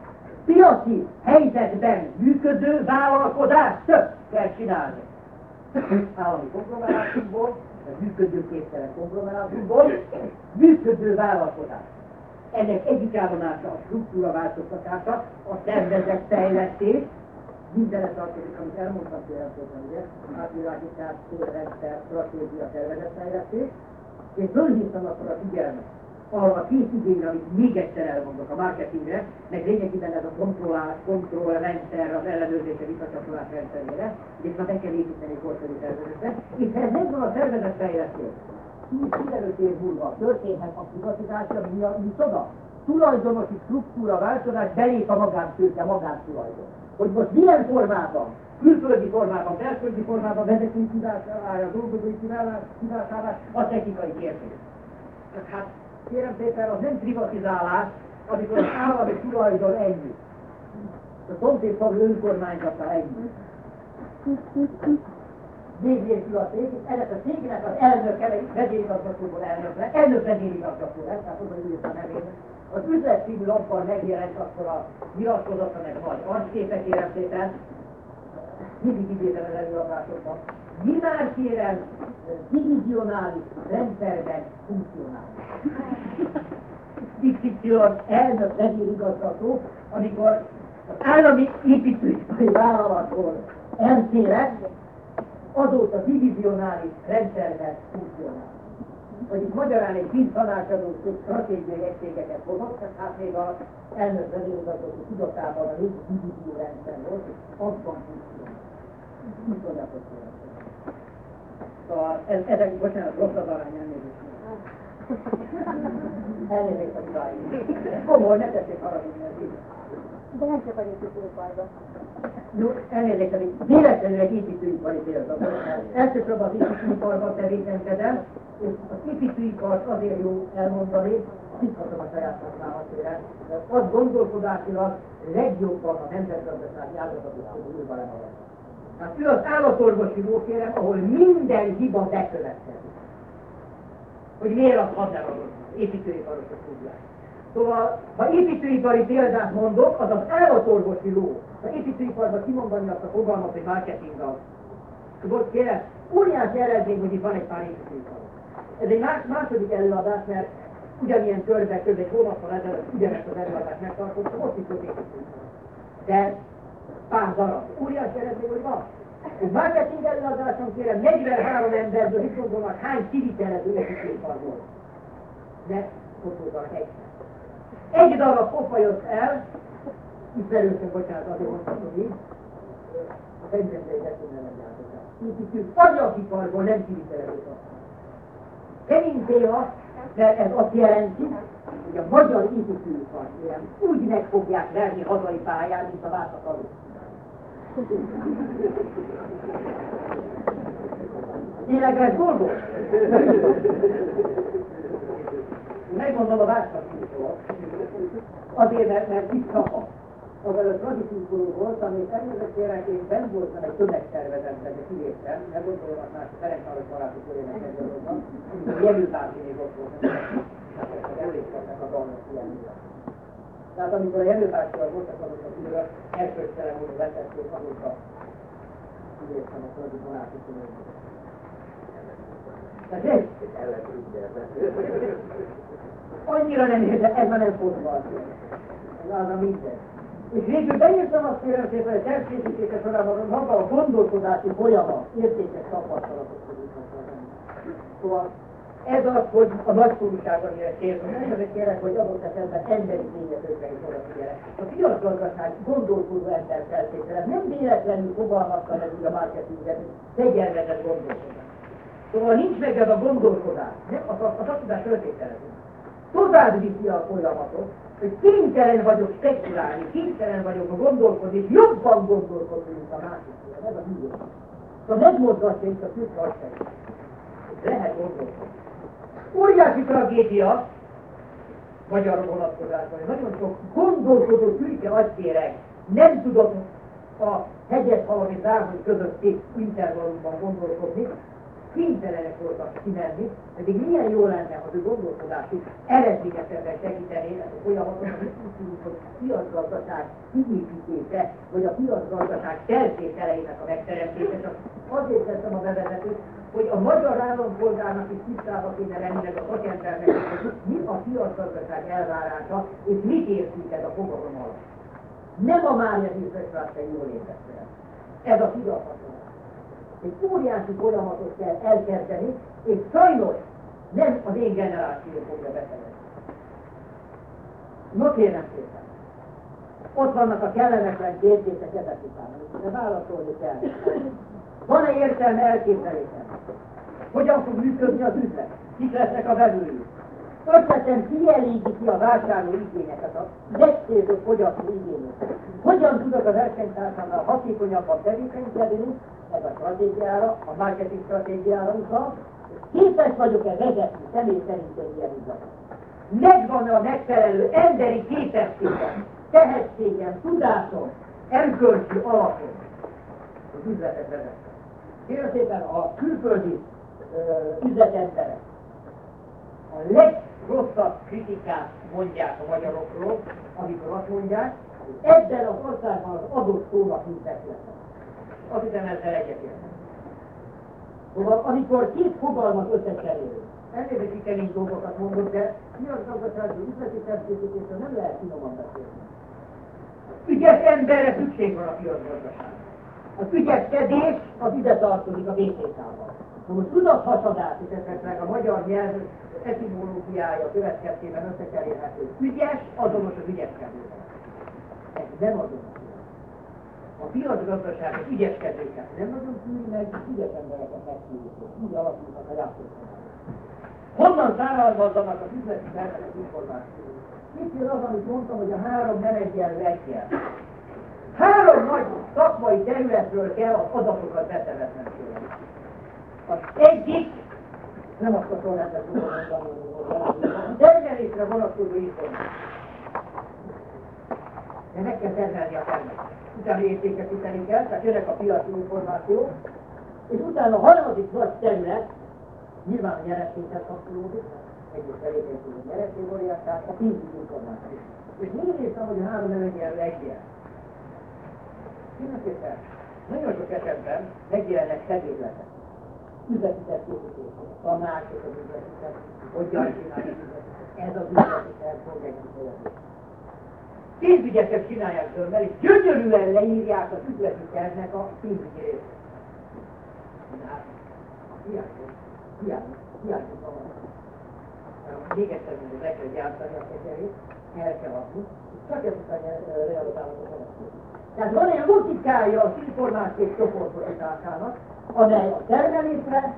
piaci helyzetben működő vállalkozást kell csinálni. Állami konglomerátumból, működőképtelen konglomerátumból működő vállalkozás. Ennek egyik állomása a struktúra változtatása, a szervezet fejlesztés, mindenre tartozik, amit elmondtam tőlem szépen, ugye, átvilágítás, rendszer, stratégia, tervezetfejlesztés, és fölhívtam akkor a figyelmet a két igényre, amit még egyszer elmondok a marketingre, meg lényegében ez a kontrollál, kontrollrendszer, az ellenőrzése, visszacsatolás rendszerére, és már be kell építeni korszerű szervezetet, és ez megvan a szervezetfejlesztés. 10-15 év múlva történhet a privatizáció, mi a micsoda? Tulajdonosi struktúra változás belép a magántőke, magántulajdon. Hogy most milyen formában, külföldi formában, belföldi formában vezetői tudására, dolgozói tudására, a technikai kérdés. Csak hát kérem szépen, az nem privatizálás, amikor az állami tulajdon ennyi. A szomszédfalú önkormányzata ennyi. Végnélkül a cég, ennek a cégnek az elnöke, vezérigazgatóból elnök lett, elnök vezérigazgató lett, tehát oda írta nevén. Az üzlet című lappal megjelent akkor a nyilatkozata, meg nagy arcképek, kérem szépen, mindig idézem az előadásokban. Kérem, divizionális rendszerben funkcionális. XY elnök vezérigazgató, amikor az állami építőipari vállalatról eltérek, azóta divizionális rendszerben funkcionál. Itt magyarán egy tíz tanácsadó stratégiai egységeket hozott, hát még az elnök vezérigazgató tudatában a régi divízió rendszer volt, és abban funkcionál. Iszonyatos Szóval ez, ezek, bocsánat, rossz az arány, elnézést. Elnézést a idáig. Komoly, ne tessék haragudni, így. De nem csak a építőiparba. Jó, elnézést, hogy véletlenül egy építőipari példa. Elsősorban az építőiparban tevékenykedem, és az építőipart azért jó elmondani, szíthatom a saját használatére, mert az gondolkodásilag legjobban a nemzetgazdasági ágazatot írva lemarad. Hát ő az állatorvosi lókérem, ahol minden hiba bekövetkezik. Hogy miért az hazárodott, építőiparosok tudják. Szóval, ha építőipari példát mondok, az az állatorvosi ló. Ha építőiparban kimondani azt a fogalmat, hogy marketing a Tudod, kérem, óriási eredmény, hogy itt van egy pár építőipar. Ez egy más, második előadás, mert ugyanilyen körbe, kb. egy hónappal ezelőtt ugyanezt az előadást megtartottam, ott is volt építőipar. De pár darab. Óriási eredmény, hogy van. Marketing előadáson kérem, 43 emberből itt gondolnak, hány kivitelező építőipar volt. De voltak egy. Egy darab pofa jött el, ismerősen, bocsánat, azért mondhatom így, a fegyverzei vetőnelegyártotás. Építők anyagiparból nem kivitelezők Kemény téma, mert ez azt jelenti, hogy a magyar építőipar úgy meg fogják verni hazai pályán, mint a vászak ez dolgos? Megmondom a változatútól. Azért, mert, mert itt kapom. Azelőtt radikultúrú voltam, és elnézést kérek, én bent voltam egy tömegszervezetben, de kiléptem, mert gondolom, hogy már Ferenc Haros baráti körének egy dologban, jelültársi még ott volt, emlékeznek a dalnak ilyen tehát amikor a jelöltársival voltak azok a külön, erkölcstelen módon vetették, kivéztem a földi baráti különböző. Tehát ez annyira nem érde, ez a nem fotball. Ez az a minden. És végül beírtam azt kérem szépen, hogy a tervkészítése során maga a gondolkodási folyamat, értékes tapasztalatot tudjuk Szóval ez az, hogy a nagykorúság, amire célzom, és azért kérek, hogy adott esetben emberi tényezőkre is odafigyelek. A piacgazdaság gondolkodó ember feltétele nem véletlenül fogalmazta meg úgy a marketinget, fegyelmezett gondolkodás. Szóval nincs meg ez a gondolkodás, nem, a, az tudás föltételező. Tovább viszi a folyamatot, hogy kénytelen vagyok spekulálni, kénytelen vagyok a gondolkodni, és jobban gondolkodni, mint a másik. Ez a hívő. Szóval megmozgatja itt a szűk Lehet gondolkodni. Óriási tragédia, magyar vonatkozásban, nagyon sok gondolkodó szürke agykéreg nem tudott a hegyes halami zárhony közötti intervallumban gondolkodni, kénytelenek voltak kimenni, pedig milyen jó lenne, ha ő gondolkodási eredményesebben segítené ezt a folyamatot, hogy a piacgazdaság kiépítése, vagy a piacgazdaság feltételeinek a megteremtése. Csak azért tettem a bevezetőt, hogy a magyar állampolgárnak is tisztába kéne lenni meg a szakembernek, hogy mi a piacgazdaság elvárása, és mit értünk ez a fogalom alatt. Nem a mária biztosítás jól értette. Ez a tudatható. Egy óriási folyamatot kell elkezdeni, és sajnos nem az én generáció fogja betegezni. No kérem szépen. Ott vannak a kellemetlen kérdések ezek után, amikre válaszolni kell. Van-e értelme elképzelésem? Hogyan fog működni az üzlet? Kik lesznek a vevői? Ötletem kielégíti a vásárló igényeket, a megcélzott fogyasztó igényeket. Hogyan tudok a versenytársamnál hatékonyabban tevékenykedni, ez a stratégiára, a marketing stratégiára utal, képes vagyok-e vezetni személy szerint egy ilyen üzletet. Megvan a megfelelő emberi képességem, tehetségem, tudásom, erkölcsi alapom, az üzletet vezetni. Kérem szépen a külföldi uh, üzletemberek a legrosszabb kritikát mondják a magyarokról, amikor azt mondják, hogy ebben az országban az adott szónak nincs beslete. Azt hiszem ezzel egyetértek. Szóval amikor két fogalmat összecserélünk, elnézést, kemény dolgokat mondok, de piacgazdasági üzleti szerződésről nem lehet finoman beszélni. Ügyes emberre szükség van a piacgazdaságban. Az ügyeskedés az ide tartozik a BTK-val. Na most tudathasadás, és esetleg a magyar nyelv etimológiája következtében összekerülhető. Ügyes, azonos az ügyeskedővel. Ez nem azonos. A piacgazdaság az ügyeskedőket nem nagyon tűri meg, ügyes embereket megtűrik. Úgy alakultak a játékok. Honnan származzanak az üzleti tervenek információi? Itt az, amit mondtam, hogy a három nem egyenleggel. Három nagy szakmai területről kell az adatokat betevetnem tőle. Az egyik, nem azt a sorrendet tudom mondani, termelésre vonatkozó információ. De meg kell termelni a termelést. Utána értékesíteni kell, tehát jönnek a piaci információ, és utána a harmadik nagy terület, nyilván a nyereséghez kapcsolódik, egyes tevékenység a nyereségorientát, a pénzügyi információ. És miért néztem, hogy a három elemegyen legyen? Mindenképpen nagyon sok esetben megjelennek segédletek. Üzleti tervkészítések, tanácsok az üzleti hogyan csinálni ez az üzleti terv fog együtt Pénzügyesek csinálják zömmel, és gyönyörűen leírják az üzleti tervnek a pénzügyi részét. Hát, hiányzik, hiányzik, hiányzik a még egyszer mondjuk le kell gyártani a keserét, el kell adni, csak ezután realizálnak a következő. Tehát van egy logikája az információk csoportosításának, amely a termelésre,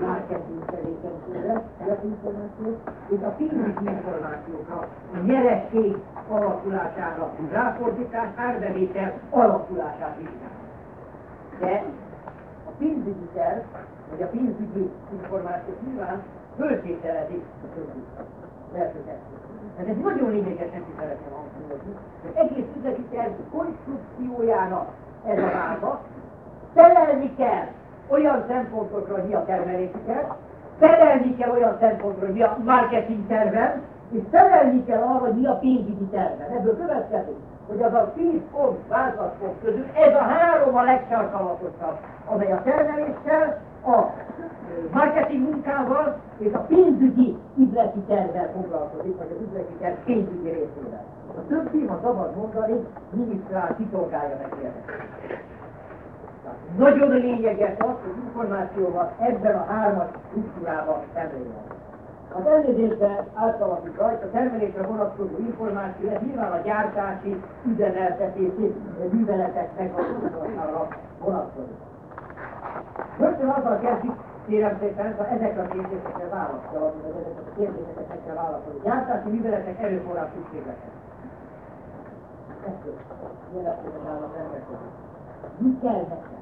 marketing tevékenységre, információ, és a pénzügyi információkra, a nyeresség alakulására, ráfordítás, árbevétel alakulását vizsgálni. De a pénzügyi terv, vagy a pénzügyi információk nyilván föltételezik a többi versenyeket. Ez nagyon lényeges, nem szeretném hangsúlyozni, hogy egész üzleti terv konstrukciójának ez a válasz, felelni kell olyan szempontokra, hogy mi a termelési terv, felelni kell olyan szempontokra, hogy mi a marketing tervem, és felelni kell arra, hogy mi a pénzügyi tervem. Ebből következik, hogy az a 10 pont, változatpont közül ez a három a legcsarkalatosabb, amely a termeléssel, a marketing munkával és a pénzügyi üzleti tervvel foglalkozik, vagy az üzleti terv pénzügyi részével. A többi, ha szabad mondani, minisztrál kiszolgálja meg Nagyon lényeges az, hogy információval ebben a hármas struktúrában szemléljen. Az elnézésben átalakít rajta a termelésre vonatkozó információ, ez nyilván a gyártási, üzemeltetési műveletek megvalósítására vonatkozik. Rögtön azzal kezdjük, kérem szépen, ha ezekre a kérdésekre válaszol, amivel ezeket a kérdéseket kell válaszolni. Gyártási műveletek erőforrás szükségletek. Milyen eszközök állnak rendelkezni? Mi kell nekem?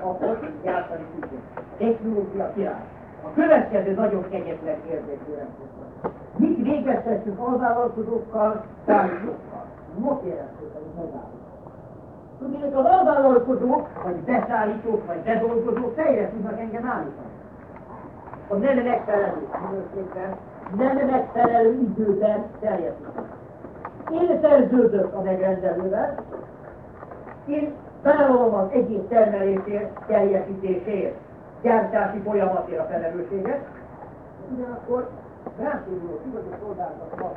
Ahhoz gyártani szükség. Technológia király. A következő nagyon kegyetlen kérdés, kérem szépen. Mit végeztettünk alvállalkozókkal, szállítókkal? Most kérem szépen, hogy megállunk. Tudnék, az alvállalkozók, vagy beszállítók, vagy bedolgozók fejre tudnak engem állítani. A nem megfelelő minőségben, nem megfelelő időben teljesíteni. Én szerződök a megrendelővel, én vállalom az egész termelésért, teljesítésért, gyártási folyamatért a felelősséget, ugyanakkor rám szóló szolgáltat ma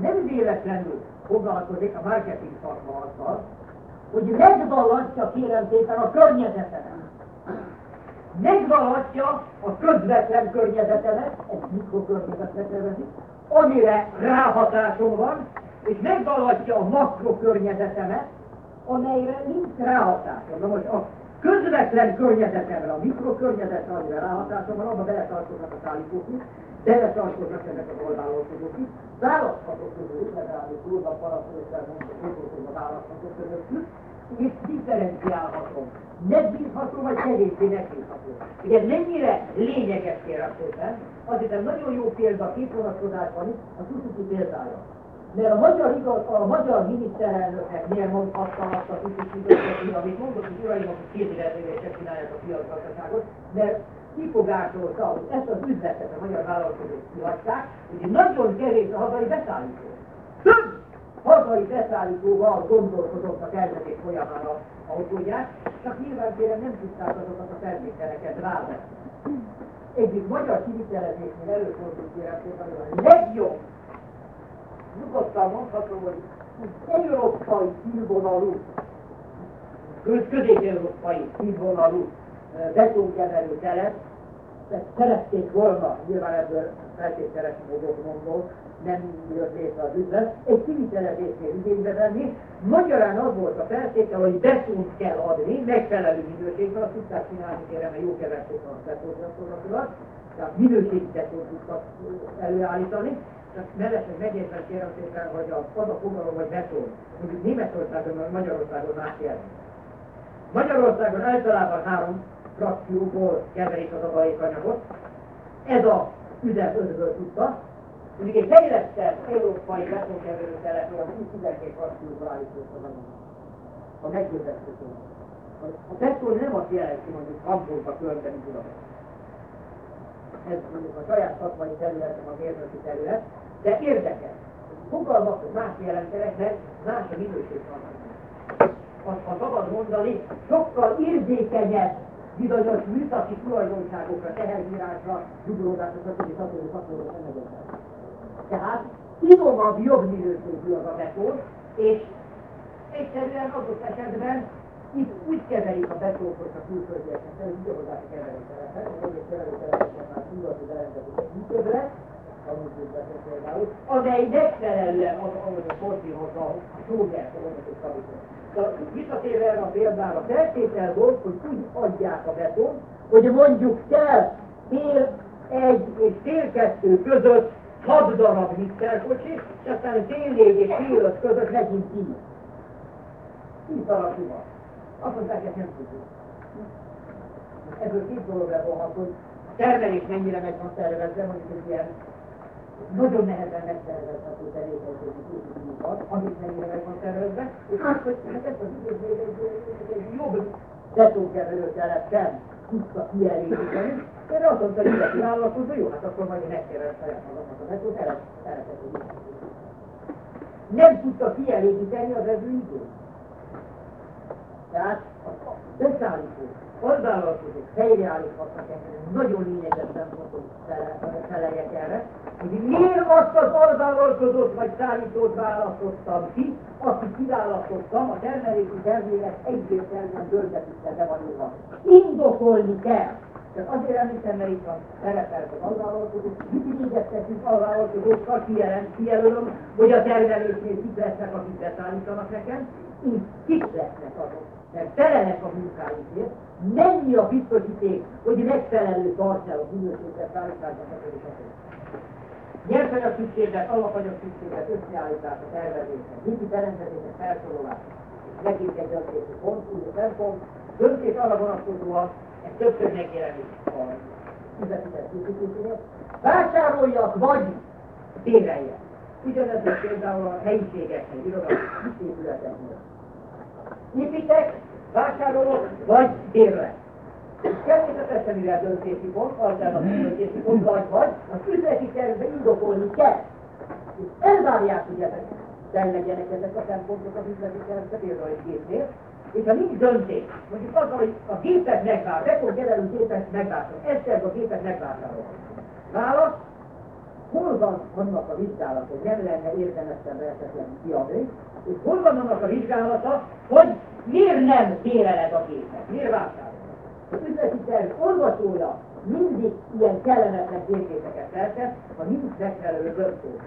Nem véletlenül foglalkozik a marketing szakma azzal, hogy megvallatja kérem szépen a környezetemet. Megvallatja a közvetlen környezetemet, ez mikrokörnyezetet nevezik, amire ráhatásom van, és megvallatja a makrokörnyezetemet, amelyre nincs ráhatásom. Na most a közvetlen környezetemre, a mikrokörnyezetre, amire ráhatásom van, abban beletartoznak a szállítók is, beletartoznak ezek az oldalolkodók is, választhatok közül, legalábbis túlva parasztőszer mondjuk, hogy választhatok közöttük, és differenciálhatom. Megbízható vagy kevésbé megbízható. Ugye mennyire lényeges kérem szépen, az hiszem nagyon jó példa két vonatkozásban is, a Suzuki példája. Mert a magyar, igaz, a magyar miniszterelnöknek miért mondhatta azt a Suzuki amit mondott, hogy uraim, akik kézilezővé se csinálják a piacgazdaságot, mert kifogásolta, hogy ezt az üzletet a magyar vállalkozók kihagyták, hogy nagyon kevés a hazai beszállító. Több hazai beszállítóval gondolkodott a tervezés folyamán a autógyár, csak nyilván kérem nem tudták azokat a termékeleket rávenni. Egyik magyar kivitelezésnél előfordult hogy a legjobb, nyugodtan mondhatom, hogy európai színvonalú, közép-európai színvonalú betonkeverő telep, szerették volna, nyilván ebből feltételes módot mondom, nem jött létre az üzlet, egy kivitelezésnél igénybe venni. Magyarán az volt a feltétel, hogy betont kell adni, megfelelő minőségben, azt tudták csinálni, kérem, mert jó keverték a betontraktorokat, tehát minőségi betont tudtak előállítani, csak mellesleg megjegyzem kérem szépen, hogy a, az a fogalom, hogy beton, mondjuk Németországon, Magyarországon más jelent. Magyarországon általában három frakcióból keverik az adalékanyagot. Ez a üzem ötből tudta, Ugye egy fejlettebb európai betonkeverő telep olyan 20-12 frakcióból állított a A meggyőzhető A beton nem azt jelenti, mondjuk Hamburgba mint Budapest. Ez mondjuk a saját szakmai területem, a mérnöki terület, de érdekes. Fogalmak más jelentenek, mert más a minőség van. Azt, ha szabad mondani, sokkal érzékenyebb bizonyos műszaki tulajdonságokra, teherbírásra, stb. stb. stb. stb. Tehát finomabb, jobb minőségű az a beton, és egyszerűen adott esetben itt úgy keverik a betót, hogy a külföldieket, nem így hozzá keverőtelepet, az egyes keverőtelepet már nyugati berendezés működre, például, amely megfelelően az, ahogy a portírozza a sógyert, a vonatkozó kavitot. Visszatérve erre a példára, feltétel volt, hogy úgy adják a beton, hogy mondjuk kell fél egy és fél kettő között hat darab Mitterkocsi, és aztán fél négy és fél öt között megint tíz. Tíz darab van. Azt mondták, ezt nem tudjuk. Ebből két dolog levonhat, hogy a termelés mennyire meg van szervezve, mondjuk egy ilyen nagyon nehezen megszervezhető tevékenységi amit mennyire meg van szervezve, és azt, hogy hát ezt az időt egy, jobb betonkeverőtelep sem tudta kielégíteni, erre azt mondta, hogy mindenki vállalkozó, jó, hát akkor majd én megkérem saját magamat a metót, szeretett, Nem tudta kielégíteni az ező időt. Tehát a beszállító, alvállalkozók helyreállíthatnak engem, nagyon lényeges szempontok feleljek erre, hogy miért azt az alvállalkozót vagy szállítót választottam ki, akit kiválasztottam, a termelési termélet egyértelműen döntetisztel be van írva. Indokolni kell. Csak azért említem, mert itt van szerepelt az alvállalkozók, mit igényeztetünk alvállalkozókkal, kijelent, kijelölöm, hogy a termelésnél kik lesznek, akik beszállítanak nekem, így kik lesznek azok. Mert telenek a munkájukért, mennyi a biztosíték, hogy megfelelő parcellok minőségre szállításban, stb. stb. Nyersanyag szükséglet, alapanyag szükséglet, összeállítása, tervezése, nincs berendezések, felsorolása, és egy döntési pont, úgy a szempont, döntés arra vonatkozóan, ez többször megjelenik a fizetített készítésére, vásároljak vagy bérelje. Ugyanez például a helyiségeknél, irodalmi épületeknél. Építek, vásárolok, vagy bérlek. Természetesen, mivel döntési pont, alternatív döntési pont vagy az üzleti tervbe indokolni kell. És elvárják, hogy ezek legyenek ezek a szempontok az üzleti tervbe, például egy gépnél, és ha nincs döntés, mondjuk az, hogy a gépet megvár, beton kezelő gépet megvásárol, ezt a gépet megvásárol. Válasz, hol van annak a vizsgálata, hogy nem lenne érdemesebben esetleg kiadni, és hol van annak a vizsgálata, hogy miért nem béreled a gépet, miért vásárolod. Az üzleti terv orvosolja mindig ilyen kellemetlen kérdéseket feltett, ha nincs megfelelő döntő.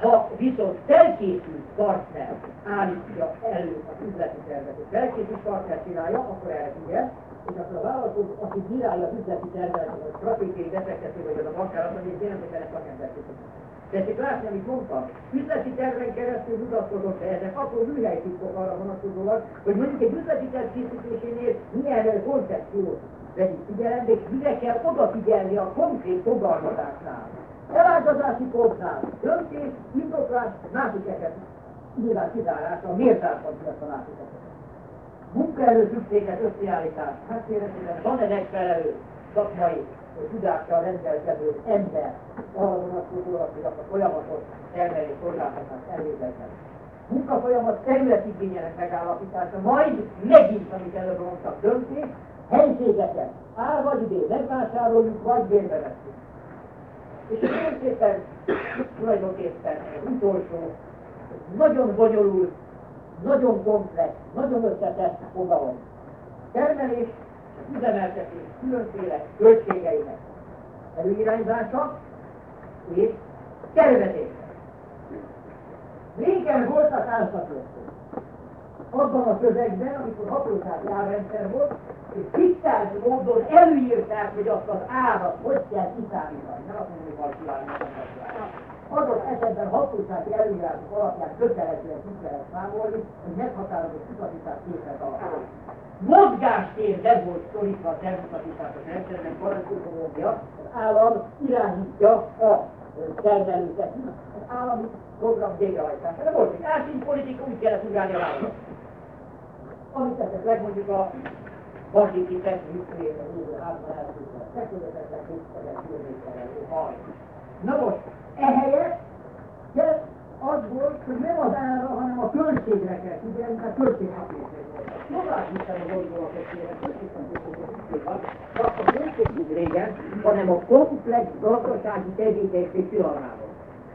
Ha viszont felkészült partner állítja elő az üzleti tervet, és felkészült partner csinálja, akkor erre igen, és akkor a vállalatod, aki bírálja az üzleti tervet, a stratégiai befektető vagy a bankár, azt mondja, hogy én nem tudok szakember Tessék látni, amit mondtam, üzleti terven keresztül mutatkozott ezek apró műhelytitkok arra vonatkozóan, hogy mondjuk egy üzleti terv készítésénél milyen koncepciót vegyük figyelembe, és mire kell odafigyelni a konkrét fogalmazásnál. Elágazási pontnál, döntés, indoklás, másik eset, nyilván kizárása, azt a másik Munkaerő szükséges összeállítás, hát kérdezően van-e megfelelő szakmai tudással rendelkező ember arra vonatkozóan, hogy a folyamatos termelés szolgáltatás elvégeznek. Munkafolyamat területigényének megállapítása, majd megint, amit előbb mondtak, döntés, helységeket, áll vagy B, megvásároljuk, vagy bérbe veszünk. És tulajdonképpen, tulajdonképpen utolsó, nagyon bonyolult, nagyon komplex, nagyon összetett fogalom. Termelés, üzemeltetés különféle költségeinek előirányzása és tervezése. Régen voltak áltatlanok abban a szövegben, amikor hatósági árrendszer volt, és tisztelt módon előírták, hogy azt az árat hogy kell kiszámítani. Nem azt mondom, hogy valaki Adott esetben hatósági előírások alapján kötelezően ki kell számolni, hogy meghatározott kutatítás képet alapján. Mozgástér be volt szorítva a természetításos rendszerben, parancsológia, az állam irányítja a termelőket, az állami program végrehajtására. Volt egy átszínpolitika, úgy kellett urálni a vállalat amit esetleg mondjuk a vasíti technikai lévő házban elképzelhet. Megkülönböztettek 20 kilométerrel haj. Na most, ehelyett kell az volt, hogy nem az ára, hanem a költségre kell figyelni, tehát költséghatékony csak a költség régen, hanem a komplex gazdasági tevékenység tilalmával.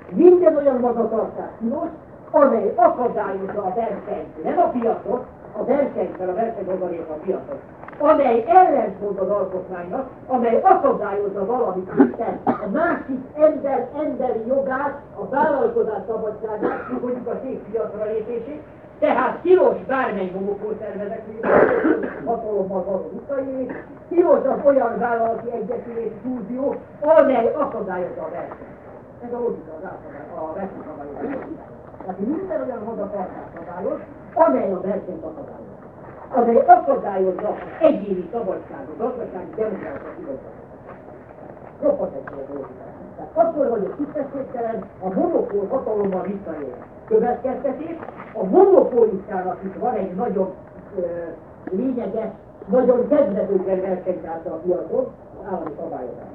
Minden olyan magatartás tilos, amely akadályozza a versenyt, nem a piacot, a versenyben, a versenyjogarék a piacon, amely ellentmond az alkotmánynak, amely akadályozza valamit hiszen a másik ember emberi jogát, a vállalkozás szabadságát, mondjuk a szép piacra lépését, tehát tilos bármely monopól szervezet, hatalommal való visszaélés, tilos az olyan vállalati egyesülés fúzió, amely akadályozza a versenyt. Ez a logika az általában, a versenyszabályozás. Tehát minden olyan magatartás szabályos, amely a versenyt akadályozza. Amely akadályozza egyéni szabadságot, gazdasági demokrácia igazságot. Roppant egyszerű dolog. Tehát akkor vagyok tisztességtelen, a monopól hatalommal visszaél. Következtetés, a monopolistának is van egy nagyon ö, lényeges, nagyon kedvezőtlen versenytársa a piacon, az állami szabályozás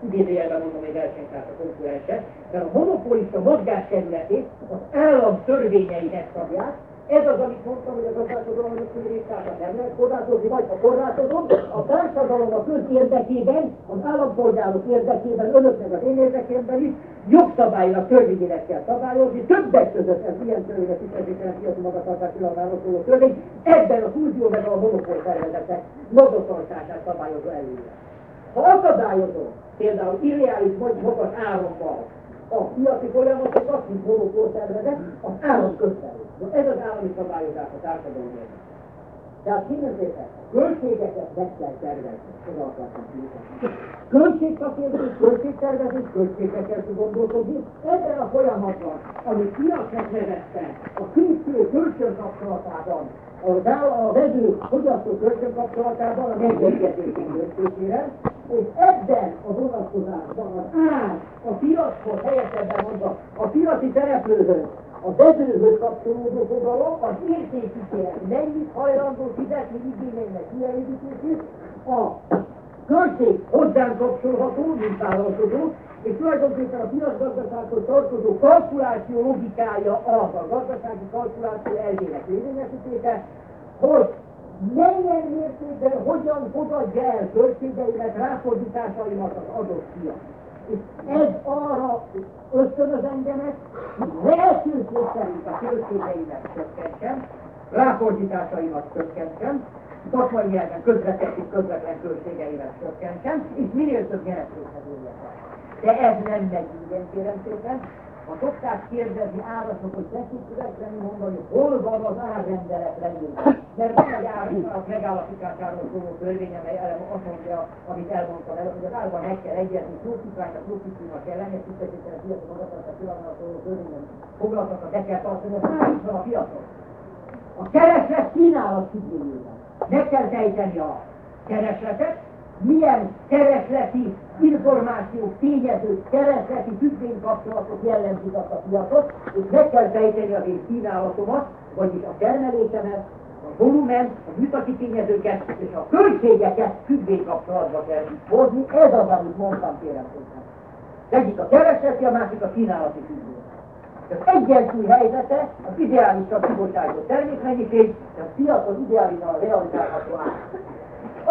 idézőjelben mondom egy versenytárs a konkurense, mert a monopolista mozgásterületét az állam törvényeinek szabják, ez az, amit mondtam, hogy a gazdálkodalom résztársak nem lehet korlátozni, vagy a korlátozom, a társadalom a közérdekében, az állampolgárok érdekében, önöknek az én érdekében is jogszabálynak törvényének kell szabályozni, többek között ez ilyen törvények tisztességtelen piaci magatartás pillanatmáról szóló törvény, ebben a fúzió meg a monopól szervezetek magatartását szabályozó előre. Ha akadályozom, például irreális vagy magas árammal a piaci folyamatokat, mint monopólszervezet, az állam közterül. Ez az állami szabályozás a társadalomban. Tehát mindenképpen költségeket meg kell tervezni, ez akartam Költségszakértés, költségtervezés, költségekkel tud gondolkodni. Ebben a folyamatban, amit piacnak neveztem, a külső kölcsönkapcsolatában, a, a vező fogyasztó kölcsönkapcsolatában a megegyezésén döntésére, és ebben a vonatkozásban az ár a piachoz helyesebben mondva a piaci szereplőhöz, a vezőhöz kapcsolódó fogalom az értékítélet, mennyit hajlandó fizetni igényeinek kielégítését, a költség hozzám kapcsolható, mint vállalkozó, és tulajdonképpen a piacgazdasághoz tartozó kalkuláció logikája az a gazdasági kalkuláció elvének érvényesítése, hogy milyen mértékben hogyan fogadja el költségeimet, ráfordításaimat az adott piac. És ez arra ösztönöz engemet, hogy lehetőség szerint a költségeimet csökkentsem, ráfordításaimat csökkentsem, szakmai nyelven közvetett közvetlen költségeimet csökkentsem, és minél több nyereséghez De ez nem megy így, kérem szépen, ha szokták kérdezni árazok, hogy tessék szíveslenni mondani, hol van az árrendelet leírva. Mert van egy árnak megállapításáról szóló törvény, amely azt mondja, amit elmondtam el, hogy az árban meg kell egyezni, szókítványnak, szókítványnak kell lenni, tisztességgel a piacon magatartás pillanatban szóló törvényen foglalkoznak, be kell tartani, hogy már van a piacon. A kereslet kínálat függvényében. Meg kell fejteni a keresletet, milyen keresleti információk, tényezők, keresleti függvénykapcsolatok jellemzik azt a piacot, és meg kell fejteni az én kínálatomat, vagyis a termelésemet, a volumen, a műszaki tényezőket és a költségeket függvénykapcsolatba kell hozni. Ez az, amit mondtam, kérem szépen. Egyik a keresleti, a másik a kínálati függvény. Az egyensúly helyzete az ideálisan kibocsájtott termékmennyiség, és a piacon ideálisan realizálható ár.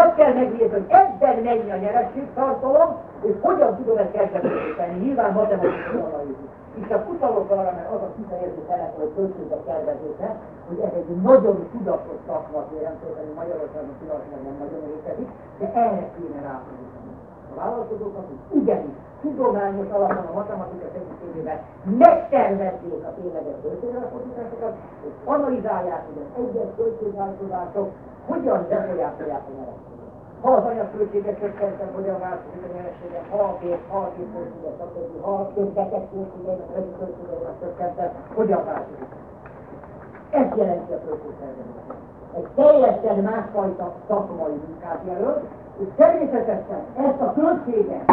Azt kell megnézni, hogy ebben mennyi a nyerességtartalom, és hogyan tudom ezt kezdeményezíteni. Nyilván matematikai analízis. És a utalok arra, mert az a kifejező szerepe, hogy költségek tervezése, hogy ez egy nagyon tudatos szakma, kérem szépen, hogy Magyarországon pillanatban nem nagyon létezik, de erre kéne ráfordítani. A vállalkozókat, hogy igenis, tudományos alapon a matematika segítségével megtervezzék a tényleges költségrefordításokat, és analizálják, hogy az egyes költségváltozások hogyan befolyásolják a nyereséget. Ha az anyagköltséget csökkentem, hogyan változik a nyereséget, ha a gép, ha a gépköltséget, stb. Ha a közbeteg költséget, a költséget csökkentem, hogyan változik. Ez jelenti a költségtervezést. Egy teljesen másfajta szakmai munkát jelölt, és természetesen ezt a költséget,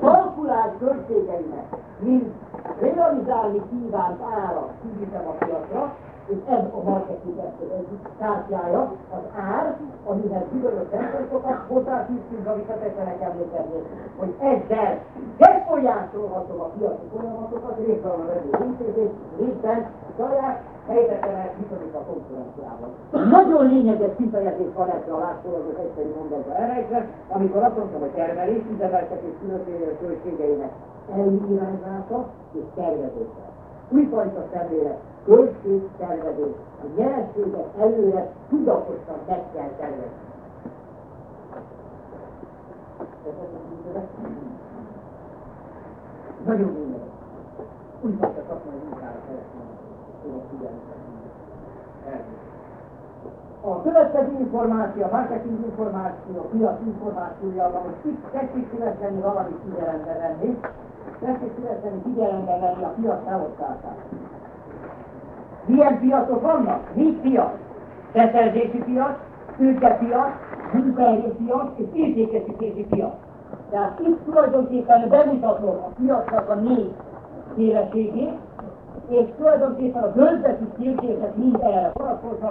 kalkulált költségeimet, mint realizálni kívánt árat kiviszem a piacra, és ez a marketing eszköz egyik kártyája, az ár, amihez bizonyos szempontokat hozzáfűztünk, amiket tettenek emlékezni, hogy ezzel befolyásolhatom a piaci folyamatokat, részben a vevő intézés, részben saját helyzetemet viszonyít a konkurenciával. Nagyon lényeges kifejezés van ezzel a látszólagos egyszerű mondatba elrejtve, amikor azt mondtam, hogy termelés, üzemeltetés különböző költségeinek elirányzása és tervezése. Újfajta szemlélet, költségtervezés, a nyerességet előre tudatosan meg kell tervezni. Nagyon lényeges. Újfajta szakmai munkára szeretném figyelni. A következő információ, a marketing információ, a piac információja, most itt tessék szívesen valamit figyelembe venni, tessék szívesen figyelembe venni a piac elosztását. Milyen piacok vannak? Négy piac. Beszerzési piac, tőkepiac, munkaerőpiac és értékesítési piac. Tehát itt tulajdonképpen bemutatom a piacnak a négy szélességét, és tulajdonképpen a göldzeti kérdések mind erre vonatkoznak.